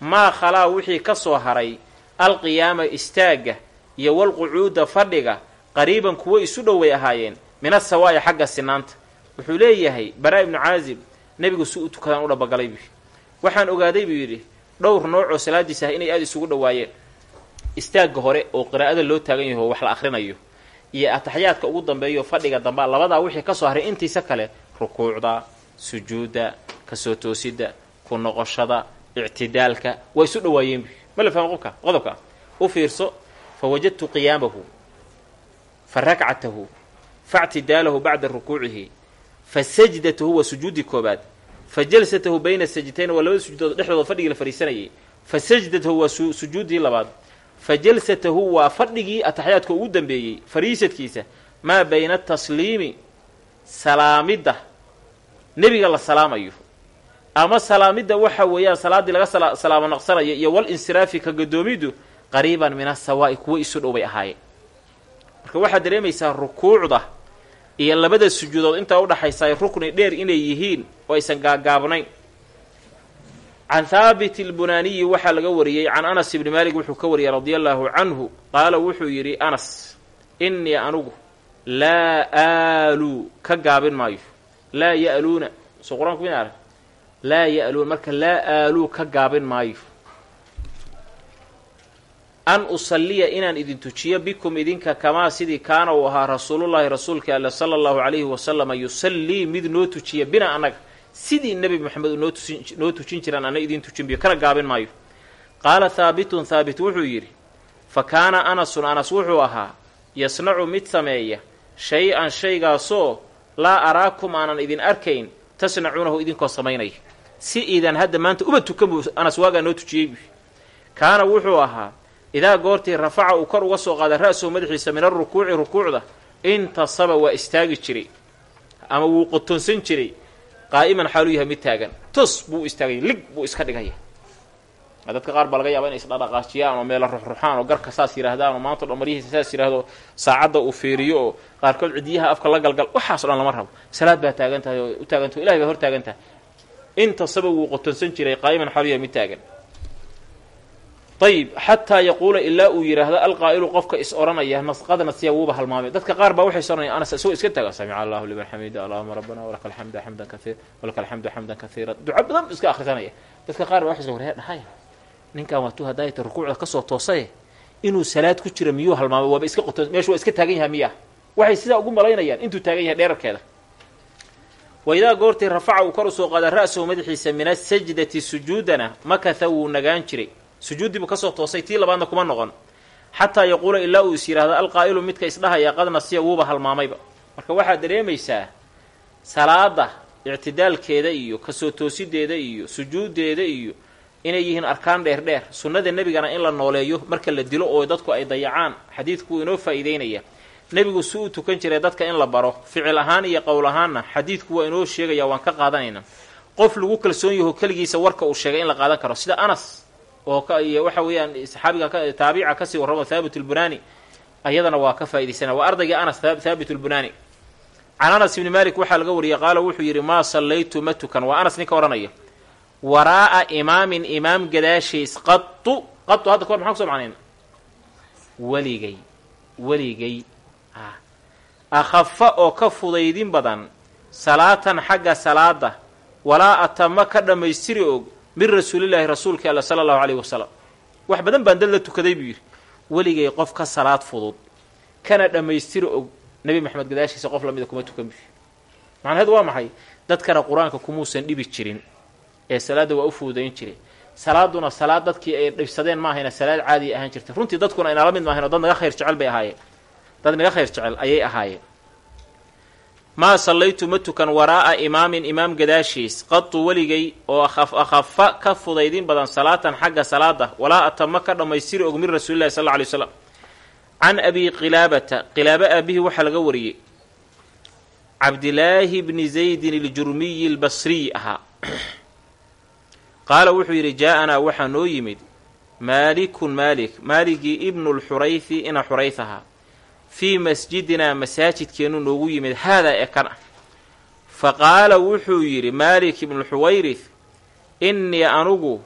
maa khalaa wixii ka soo haray alqiyaama istaagga iyo walqucuuda fadhiga qariiban kuwo isu dhow way ahaayeen min asawaa'i xagga sinaanta wuxuu leeyahay baraa ibnu caazib nebigu si u tukadaan u dhabagalay buu waxaan ogaaday buu yidhi dhowr nooc oo salaadiisa ah inay aada isugu dhowaayeen. Istaagga hore oo qiraa'ada loo taagan yaho wax la akhrinayo iyo ataxyaadka ugu dambeeyo fadhiga dambaa labadaa wixii ka soo haray intiisa kale rukuucda sujuudda ka soo toosidda ku noqoshada ictidaalka waa isu dhowaayeen bu ma la fahmo qofka qodobka u fiirso fa wajadtu qiyaamahu fa rakcatahu factidaalahu bacda rukuucihi fa sajdatahu waa sujuudii koobaad fa jalsatahu bayna sajdatayn waa labada sujuudood dhexdooda fadhigii la fadhiisanayay fa sajdatahu waa sujuudii labaad fa jalsatahu waa fadhigii ataxyaadka ugu dambeeyey fariisadkiisa maa bayna atasliimi salaamidda nebiga la salaamayo ama salaamidda waxa weeyaan salaaddii laga salaamo naqsanayo iyo wal insiraafi ka gadoomiddu qariiban min asawaa'i kuwo isu dhow bay ahaayeen. Marka waxaad dareemaysaa rukuucda iyo labada sujuudood intaa udhaxaysa rukni dheer inay yihiin oo aysan gaagaabnayn can haabit ilbunaaniyi waxaa laga wariyey can anas ibni maalik wuxuu ka wariyey radia allaahu canhu qaala wuxuu yidhi anas innii anugu laa aaluu ka gaabin maayo laa ya'luuna. Soo qur'aanku min arag laa ya'luuna marka laa aaluu ka gaabin maayo. an usalliya inaan idin tujiyo bikum idinka kamaa sidii kaana uu ahaa rasuulullaahi rasuulka alle sala allahu calayhi wasalama yusallii mid noo tujiya bina annaga sidii nebi moxamed uu noo tujin jiraan ana idiin tujin biyo kana gaabin maayo. qaala haabitun haabit wuxuu yidhi fa kaana anasun anas wuxuu ahaa yasnacu mid sameeya shay-an shaygaasoo laa araakum aanan idin arkayn tasnacuunahu idinkoo samaynaya si iidan hadda maanta uba tukan buu anas waagaa noo tujiyey buy kaana wuxuu ahaa idaa goortii rafaca uu kor uga soo qaada ra-sahu madaxiisa min arukuuci rukuucda intasaba waa istaagi jiray ama wuu qotonsan jiray qaa'iman xaaluu yahay mid taagan. Tos buu istaagaya lig buu iska dhigaya dadka qaar baa laga yaaba inay isdhadhaqaajiyaan oo meela ruxruxaan oo garka saas yidhaahdaan oo maanta dhan maryihiisa saas yidhaahdo saacadda uu fiiriyo oo qaarkood cidiyaha afka la galgal waxaaso dhan lama rabo. Salaad baa taagan tahay oo u taagantaho ilahay baa hor tahay intasaba wuu qotonsan jiray qaa'iman xaaluu yahay mid taagan. Ayib xataa yaquula ilaa uu yidhaahdo alqaa'ilu qofka is odhanaya nasqad nasiya wuuba halmaamay. Dadka qaar baa waxay soranaya anas isagoo iska taaga samica allahu liman xamida allahuma rabbana walaka alxamda xamdan kaiir walaka alxamdu xamdan kaiira duco badan iska akhrisanaya. Dadka qaar baa waxay soo waree dhahaya ninkan waatuu hadaayta rukuucda ka soo toosaye inuu salaad ku jira miyuu halmaamay? Waaba iska qoto meeshu waa iska taagan yahay miya waxay sidaa ugu malaynayaan intuu taagan yahay dheerarkeeda wa idaa goortii rafaca uu kor u soo qaada ra-sahu madaxiisa min asajdati sujuudana makatha wuu nagaan jiray. Sujuuddii buu ka soo toosay tii labaadna kuma noqon. Xataa yaquula ilaa uu is yidhaahdo alqaa'ilu midka isdhahaya qad nasiya wuuba halmaamayba marka waxaad dareemaysaa salaada ictidaalkeeda iyo ka soo toosideeda iyo sujuuddeeda iyo inay yihiin arkaan dheer dheer sunnada nebigana in la nooleeyo marka la dilo oo dadku ay dayacaan xadiidku inoo faa'iideynaya nebigu si u tukan jiray dadka in la baro. Ficil ahaan iyo qowl ahaanna xadiidku waa inoo sheegaya waan ka qaadanayna. Qof lagu kalsoon yaho keligiisa warka uu sheegay in la qaadan karo. Sida anas oo iyo waxa weeyaan saxaabiga taabica ka sii warramo thaabit lbunaani ayadana waa ka faa'idaysana waa ardayga anas thaabit lbunaani can anas ibni malik waxaa laga wariyey qaala wuxuu yidhi maa sallaytu ma tukan. Waa anas ninka odhanaya. Waraa'a imaamin imaam gadaashiis qatu qatu hadda kahor maxaan kuso macnayna? Weligay weligay akhafa oo ka fudaydin badan salaatan xagga salaada walaa atama ka dhammaystiri og min rasuulillaahi rasuulka alla sala allahu calayhi wasalam wax badan baan dad la tukaday buu yidhi weligay qof ka salaad fudud kana dhammaystiri og nebi maxamed gadaashiisa qof lamida kuma tukan buy macnaheedu waa maxay? Dadkana qur'aanka kumuusan dhibi jirin ee salaadda waa u fuudayn jiray salaaduna salaad dadkii ay dhibsadeen maahayna salaad caadiya ahaan jirtay runtii dadkuna aynala mid maahayn oo dad naga khayr jecel bay ahaayeen dad naga khayr jecel ayay ahaayeen. Maa sallaytu ma tukan waraa'a imaamin imaam gadaashiis qatu weligay oo akhafa ka fudaydin badan salaatan xagga salaada walaa atama ka dhammaystiri og min rasuulillahi sal alla alay slam can abi qilaabata qilaaba aabihii waxaa laga wariyey. Cabdilaahi bni zaydin iljurmiyi albasriy ahaa. Qaala wuxuu yidhi jaa-anaa waxaa noo yimid. Maalikun maalik maaligii ibnu lxurayfi ina xurayf ahaa fii masjidinaa masaajidkeennu noogu yimid haadaa ee kan ah fa qaala wuxuu yidhi maalik ibnu xuwayrith innii anugu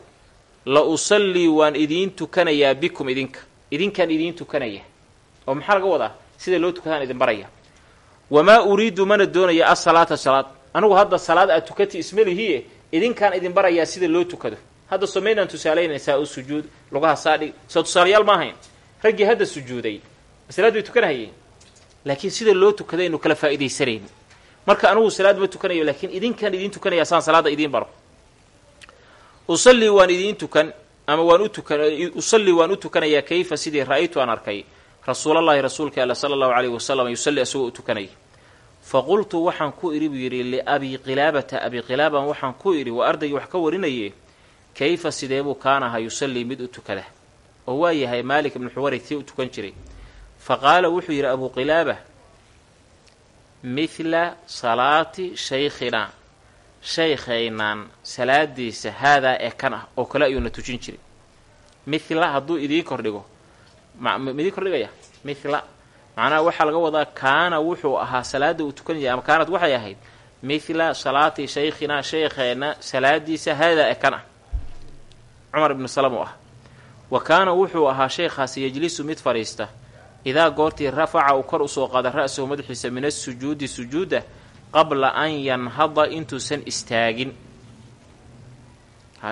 la usallii waan idiin tukanayaa bikum idinka idinkaan idiin tukanaya oo maxaa laga wadaa sida loo tukadaan idin baraya wamaa uriidu mana doonaya asalaata salaad anugu hadda salaad aad tukati ismalihiye idinkaan idin barayaa sida loo tukado hadda somaynaan tusaalaynaysaa u sujuud lugaha saadhig soo tusaalayaal ma ahayn raggii hadda sujuuday masalaad bay tukanahayeen laakiin sida loo tukadaynu kala faa'idaysanayn marka anugu salaad ma tukanayo laakiin idinkaan idiin tukanaya saan salaadda idiin baro. Usallii waan idiin tukan ama waan u usallii waan u tukanayaa kayfa sidii ra'aytu aan arkay. Rasuulallaahi rasuulka alla sala allahu calayhi wasalam yusalli asagoo u tukanaya fa qultu waxaan ku idhi buu yidhi liabii qilaabata. Abi qilaaban waxaan ku idhi waa ardaygii wax ka warinaye kayfa sideebuu kaan ahaa yusallii mid u tukada? Oo waa yahay maalik ibnu xuwarid tii u tukan jiray fa qaala wuxuu yidhi abuu qilaaba mithla salaati shaykhinaa shaykhaynaan salaadiisa haadaa ee kan ah oo kale ayuuna tujin jiray mithla hadduu idiin kordhigo midiin kordhigaya mithla macnaha waxaa laga wadaa kaana wuxuu ahaa salaada uu tukanaya ama kaanad waxay ahayd mithla salaati shaykhinaa shaykheenna salaadiisa haadaa ee kan ah cumar ibnu salam u ah wa kaana wuxuu ahaa sheykhaasi yejlisu mid fadhiista idaa goortii rafaca uu kor u soo qaada ra-sahu madaxiisa min asujuudi sujuuda qabla an yanhada intuusan istaagin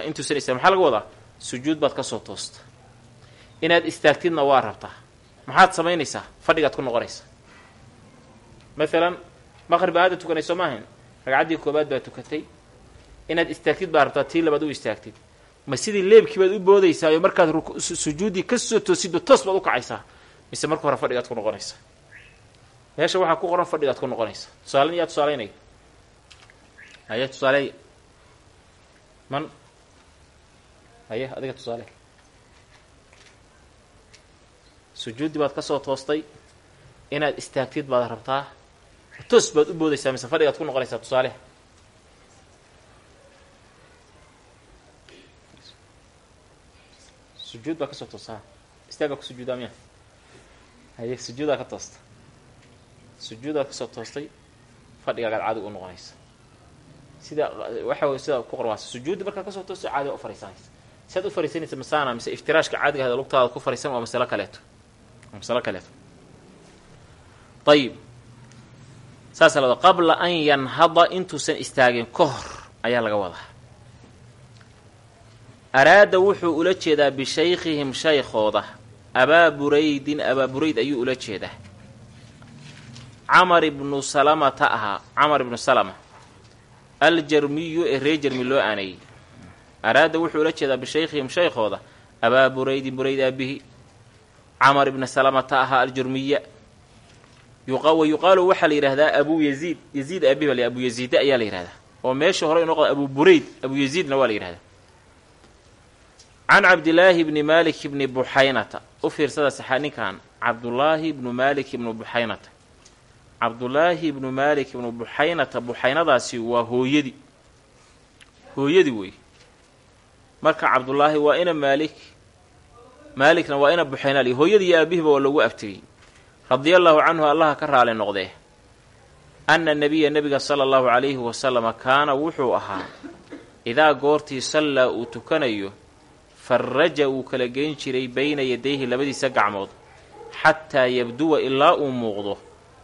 intuusan istaagin maxaa laga wadaa sujuud baad ka soo toosta inaad istaagtidna waa rabtaa maxaad samaynaysaa fadhigaad ku noqonaysaa maalan maqrib aada tukanayso maahayn ragcaddii koobaad baad tukatay inaad istaagtid baa rabtaa tii labaad u istaagtid ma sidii leebkii baad u boodaysaayo markaad sujuuddii ka soo toosido toos baad u kacaysaa mise marka hore fadhigaad ku noqonaysaa meesha waxaa ku qoran fadhigaad ku noqonaysaa tusaalen yaa tusaalaynaya ayaa tusaaleeya man? Haye adiga tusaale. Sujuudi baad ka soo toostay inaad istaagtid baad rabtaa. Toos baad u boodaysaa mise fadhigaad ku noqonaysaa tusaale. Sujuud baa ka soo toosta istaagaa ku sujuudaa miya haye sujuudaa ka toosta. Sujuudaad ka soo toostay fadhigaagaad caadiga u noqonaysa. Sida waxa wey sida ku qorwaasa sujuudda markaad ka soo toosto caadiga u fariisanaysa si aad u fariisanaysa masaana mise iftiraashka caadiga hada lugtaada ku fariisan waa masalo kaleeto. Waa masalo kaleeto. Ayib saasa la qabla an yanhada intuusan istaagin ka hor ayaa laga wadaa. Araada wuxuu ula jeedaa bishaykhihim shaykhooda abaa buraydin abaa burayd ayuu ula jeedaa. Camar ibnu salamata ahaa camar ibnu salama. Aljarmiyu ee ree jermi loo aanayey araada wuxuu ula jeedaa bishaykhihim shaykhooda abaa buraydin burayd aabihi camar ibna salamata ahaa aljarmiya. Wa yuqaalu waxaa la yidhahdaa abuu yaziid yaziid aabihi baa abu yaziida ayaa la yidhahdaa oo meesha hore inoqda abu burayd abu yaziidna waa la yidhahdaa can cabdilaahi bni maalik bni buxaynata. U fiirsada saxa ninkan cabdulaahi bnu maalik ibnu buxaynata. Cabdulaahi ibnu maalik ibnu buxaynata buxaynadaasi waa hooyadii hooyadii wey. Marka cabdulaahi waa ina maalik maalikna waa ina buxaynaal hooyadii iyo aabihiba waa lagu abtiriyey radia allaahu canhu allaha ka raali noqdee. Anna nebiya nebiga sala allahu calayhi wasalama kaana wuxuu ahaa idaa goortii sallaa uu tukanayo faraja wuu kala geyn jiray bayna yadayhi labadiisa gacmood xataa yabduwa ilaa uu muuqdo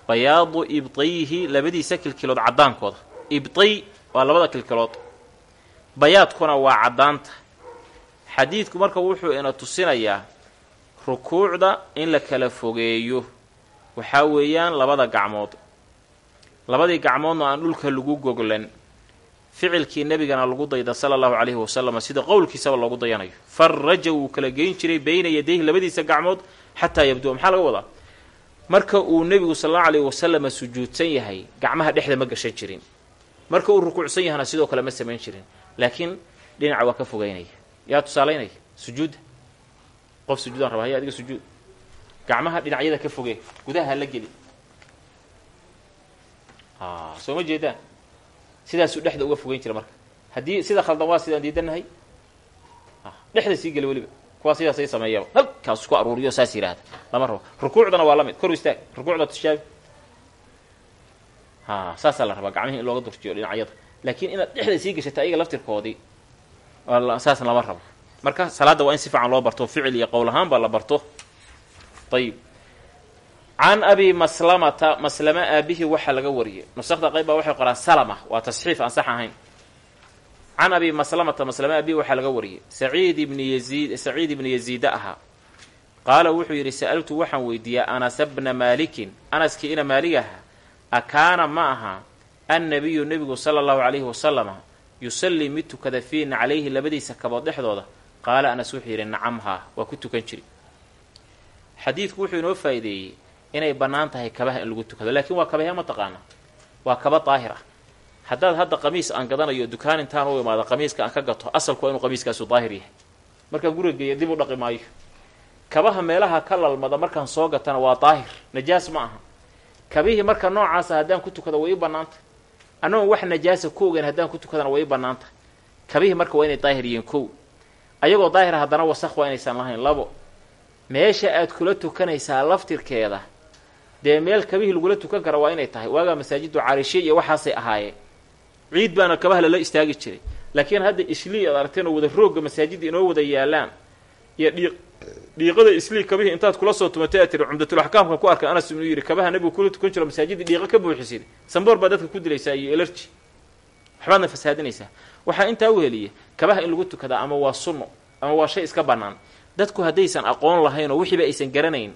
bayaadu ibtayhi labadiisa kilkilood caddaankooda. Ibtay waa labada kilkilood. Bayaadkuna waa caddaanta. Xadiidku marka wuxuu ina tusinayaa rukuucda in la kala fogeeyo. Waxaa weeyaan labada gacmood. Labadii gacmoodna aan dhulka lagu goglan ficilkii nebigana lagu dayda sala allahu calayhi wasalam sida qowlkiisaba loogu dayanayo. Faraja wuu kala geyn jiray bayna yadayhi labadiisa gacmood xataa yabduwa maxaa laga wadaa? Marka uu nebigu sal allahu alayhi wasalama sujuudsan yahay gacmaha dhexda ma gashan jirin. Marka uu rukuucsan yahana sidoo kale ma samayn jirin. Laakiin dhinaca waa ka fogeynaya yaa tusaalaynaya sujuudda qof sujuudaan raba haya adiga sujuud. Gacmaha dhinacyada ka fogee gudaha ha la geli soo ma jeedaan sidaasuu dhexda uga fogeyn jira marka. Haddii sida khaldan waa sidaan diidanahay dhexda sii geli weliba. Kuwaa sidaas ay sameeyaba halkaas isku aruuriyo saas yidhaahda lama rabo. Rukuucdana waa la mid. Kor istaag. Rukuucda tushaabi ha saasaa la rabaa. Gacmihii in looga durjiyo dhinacyada. Laakiin inaad dhexda sii gashata ayaga laftirkoodii saas lama rabo. Marka salaadda waa in si fiican loo barto. Ficil iyo qowl ahaan baa la barto. Ayib can abi maslamata maslama aabihii waxaa laga wariyay nusakda qayb baa waxay qoraan salama waa tasxiif aan sax ahayn. Can abi maslamata maslama aabihii waxaa laga wariyey. Saciid ibni yaziid saciid ibni yaziida ahaa. Qaala wuxuu yidhi sa'altu waxaan weydiiyaa anasa bna maalikin. Anaskii ina maalig aha akaana ma aha annabiyu nebigu sala allahu calayhi wasalama yusallii mid tukada fiina calayhi labadiisa kabood dhexdooda? Qaala anas wuxuu yidhi nacamhaa waa ku tukan jiri. Xadiidku wuxuu inoo faa'iideeyey inay bannaan tahay kabaha in lagu tukado. Laakiin waa kabahee ma taqaana waa kaba daahir ah haddaad hadda qamiis aan gadanayo dukaan intaan u imaado qamiiska aan ka gato asalku waa inuu qamiiskaasu daahir yahay. Markaan guriga geeya dib u dhaqi maayo. Kabaha meelaha ka lalmada markaan soo gatana waa daahir. Najaas ma aha. Kabihii marka noocaasa haddaan ku tukado way i bannaanta annagoon wax najaasa ku ogeyn haddaan ku tukadana way i bannaanta kabihii marka waa inay daahir yihiin kow. Ayagoo daahira haddana wasakh waa inaysan lahayn labo. Meesha aad kula tukanaysaa laftirkeeda dee meel kabihii lagula tukan kara waa inay tahay. Waagaa masaajidu carishe iyo waxaasay ahaayeen ciid baana kabaha lala istaagi jiray. Laakiin hadda islii aad aragteen oo wada roogga masaajidda inoo wada yaalaan iyo dhiiq dhiiqada islii kabihii intaad kula soo tumatay aad tiri cumdatulaxkaamkan ku arkay anas inuu yidhi kabaha nabigu kula tukan jiro masaajidii dhiiqa ka buuxisid. Samboor baa dadka ku dilaysaa iyo elerji waxbaadna fasaadinaysaa. Waxaa intaa u heliya kabaha in lagu tukadaa ama waa sunno ama waa shay iska bannaan. Dadku haddaysan aqoon lahayn oo wixiiba aysan garanayn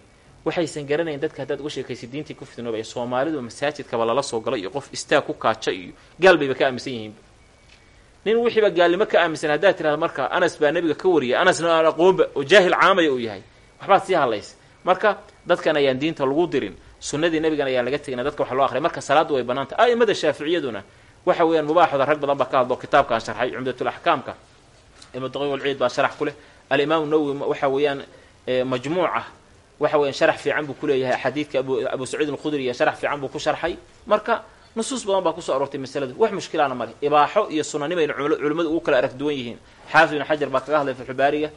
waxaysan garanayn dadka haddaad uga sheekaysa diintii ku fitnoobaya soomaalidu masaajidkaba lala soo galo iyo qof istaag ku kaaja iyo gaal bayba ka aaminsan yihiinba nin wixiiba gaalnimo ka aaminsan haddaad tirahda marka anas baa nebiga ka wariyay anasna aan aqoonba oo jaahil caamaya uu yahay. Waxbaad sii hadlaysa marka dadkan ayaan diinta lagu dirin sunnadii nebigan ayaan laga tegina dadka waxa loo aqriya marka salaaddu way bannaantah a'imada shaaficiyaduna waxa weeyaan mubaaxooda rag badan baa ka hadlo kitaabkaan sharxay cumdatul axkaamka. Ibnu daqiiq alciid baa sharax ku leh. Nawowi waxa weeyaan majmuuca waxa weeyaan sharax fiican buu ku leeyahay. Xadiidka abu saciid alkhudri iyo sharax fiican buu ku sharxay. Marka nusuus badan baa ku soo aroortay masaladu. Wax mushkilaana male ibaaxo iyo sunanimayna culimmadu ugu kala arag duwan yihiin. Xaafid ibn xajar baa kaga hadlay fatxubaariga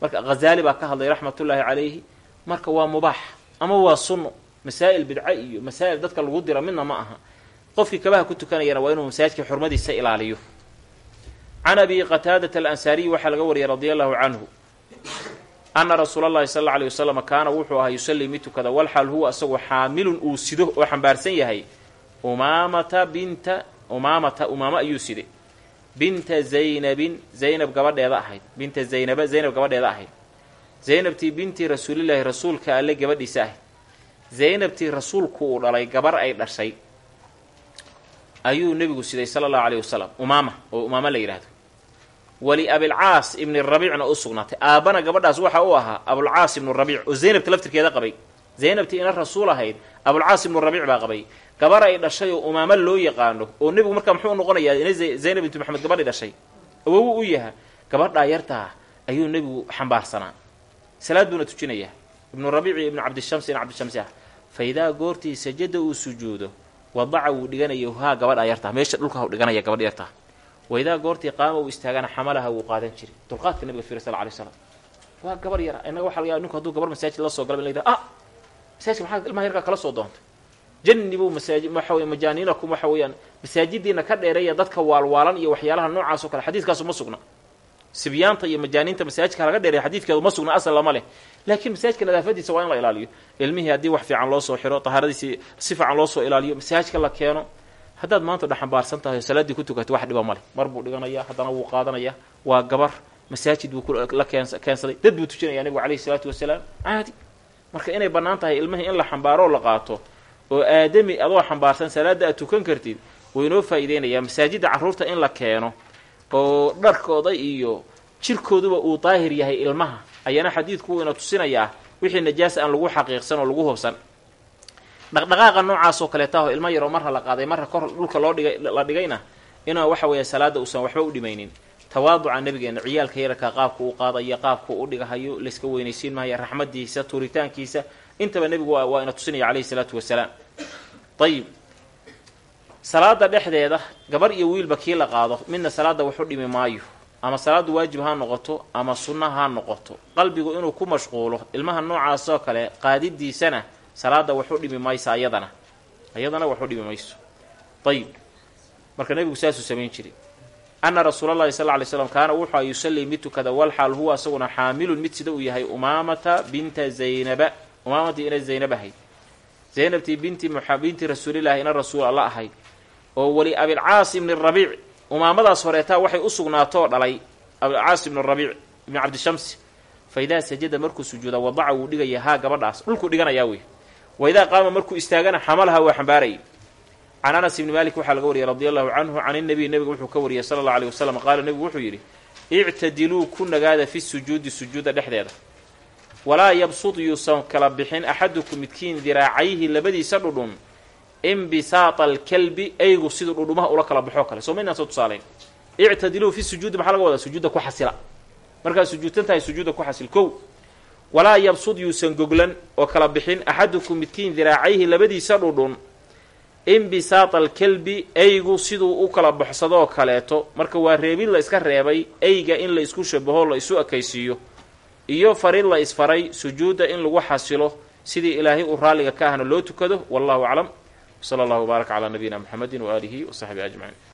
marka ghazaali baa ka hadlay raxmatullaahi calayhi. Marka waa mubaax ama waa sunno masaa'il bidca iyo masaa'il dadka lagu dira midna ma aha. Qofkii kabaha ku tukanayana waa inuu masaajidka xurmadiisa ilaaliyo. Can abi qataadata alansaariyi waxaa laga wariyay radia allahu canhu ana rasuula allahi sal alla alay wasalam kaana wuxuu ahaa yusallii mid tukada walxaal huwa asagoo xaamilun uu sido oo xambaarsan yahay. Umaamata binta umaamata umaamo ayuu siday. Binta zaynabin zaynab gabadheeda ahayd. Binta zaynaba zaynab gabadheeda ahayd. Zaynabtii bintii rasuulilaahi rasuulka alle gabadhiisa ahayd. Zaynabtii rasuulku uu dhalay gabar ay dhashay ayuu nebigu siday sala allahu alayh wasalam umaama oo umaamo la yidhaahdo wali abilcaas ibni rabiicna u sugnaatay. Aabbana gabadhaas waxa uu ahaa abulcaas ibnu rabiic oo zaynabta laftirkeeda qabay. Zaynabtii ina rasuul ahayd abulcaas ibnu rabiic baa qabay. Gabar ay dhashay oo umaamo loo yaqaano oo nebigu markaa muxuu noqonayaa ina zaynab bintu maxamed gabadhi dhashay awowu u yaha gabadhaa yartaa ayuu nebigu xambaarsanaa salaad buuna tujinayaa ibnu rabiic iyo ibnu cabdishams in cabdishamsi ah fa idaa goortii sajada uu sujuudo wadaca wuu dhiganaya haa gabadhaa yartaa meesha dhulka hau dhiganaya gabadh yartaa waidaa goortii qaama uu istaagana xamalaha wuu qaadan jiray dulqaadka nabiga fir sal lay slam waa gabar yara inaga waxa laga ninku haduu gabar masaajid la soo gala in la masaajidka maxaa ilmaha yarkaa kala soo doontay janibuu masaaji waxa wey majaaniinakum waxa weeyaan masaajidiina ka dheereeya dadka waalwaalan iyo waxyaalaha noocaas oo kale xadiiskaasu ma sugna sibyaanta iyo majaaniinta masaajidka laga dheereeya xadiidkeedu ma sugna asal lama leh laakiin masaajidka nadaafadiisa waa in la ilaaliyo ilmihii haddii wax fiican loo soo xiro tahaaradiisii si fiican loo soo ilaaliyo masaajidka la keeno haddaad maanta dha xambaarsan tahay oo salaaddii ku tukatay wax dhiba male mar buu dhiganaya haddana wuu qaadanaya. Waa gabar masaajid buu la keensaday. Dad buu tujinaya nebigu calayhi salaatu wasalaam caadi. Marka inay bannaan tahay ilmihii in la xambaaroo la qaato oo aadami adoo xambaarsan salaadda aad tukan kartid wuu inoo faa'iideynayaa masaajidda carruurta in la keeno oo dharkooda iyo jirkooduba uu daahir yahay ilmaha ayaana xadiidku wuu ina tusinayaa wixii najaas aan lagu xaqiiqsan oo lagu hubsan dhaqdhaqaaqa noocaasoo kaleetaho ilmo yaroo marra la qaaday marra kor dhulka loo dhigay la dhigayna inuu waxa weeye salaadda uusan waxba u dhimaynin tawaaduca nabigeena ciyaalka yararka qaabku u qaadaya qaabku u dhigahayo layska weynaysiin mahaya raxmadiisa tuuritaankiisa intaba nebigu waa ina tusinaya calayhi salaatu wasalaam. Ayib salaada dhexdeeda gabar iyo wiilba kii la qaado midna salaadda waxu dhimi maayo. Ama salaaddu waajib ha noqoto ama sunna ha noqoto. Qalbigu inuu ku mashquulo ilmaha noocaasoo kale qaadidiisana salaada waxu dhimi maysa ayadana. Ayadana waxu dhimi mayso. Ayib marka nebigu saasuu samayn jiray. Ana rasuula llahi sal ly slam kaana wuxua yusallii mid tukada walxaal huwa isaguna xaamilun mid sida uu yahay umaamata binta zaynaba. Umaamatii ina zaynab ahayd. Zaynabtii binti binti rasuulillahi ina rasuul alla ahayd. Oo weli abilcaas ibni rabiic umaamadaas horeetaa waxay u sugnaatoo dhalay abilcaas ibni rabiic ibni cabdishamsi fa idaa sajada markuu sujuuda wadaca wuu dhigaya haa gabadhaas dhulkuu dhiganayaa wey wa idaa qaama markuu istaagana xamalaha waa xambaarayay can anas ibni maalik waxaa laga wariyay radi allahu canhu can inabiy nebiga wuxuu ka wariyay sala allau aleyh wasalam qaala nebigu wuxuu yidhi ictadiluu ku nagaada fi sujuudi sujuudda dhexdeeda. Walaa yabsud yuusan kala bixin axadukum midkiin diraacayhi labadiisa dhudhun imbisaata alkalbi aygu siduu dhudhumaha ula kala baxoo kale. Soo ma inaan soo tusaalayn ictadiluu fi sujuudi maxaa laga wadaa? Sujuudda ku xasila. Markaad sujuudsan tahay sujuudda ku xasil. Kow walaa yabsud yuusan goglan oo kala bixin axadukum midkiin diraacayhi labadiisa dhudhun imbisaata alkalbi aygu siduu u kala baxsadoo kaleeto. Marka waa reebid la iska reebay eyga in la isku shabaho la isu ekaysiiyo iyo farid la isfaray sujuudda in lagu xasilo sidii ilaahay uu raalliga ka ahna loo tukado wallahu aclam. Wsala allahu wbaarak calaa nabiyina muxamedin waaalihi wa saxbihi ajmaciin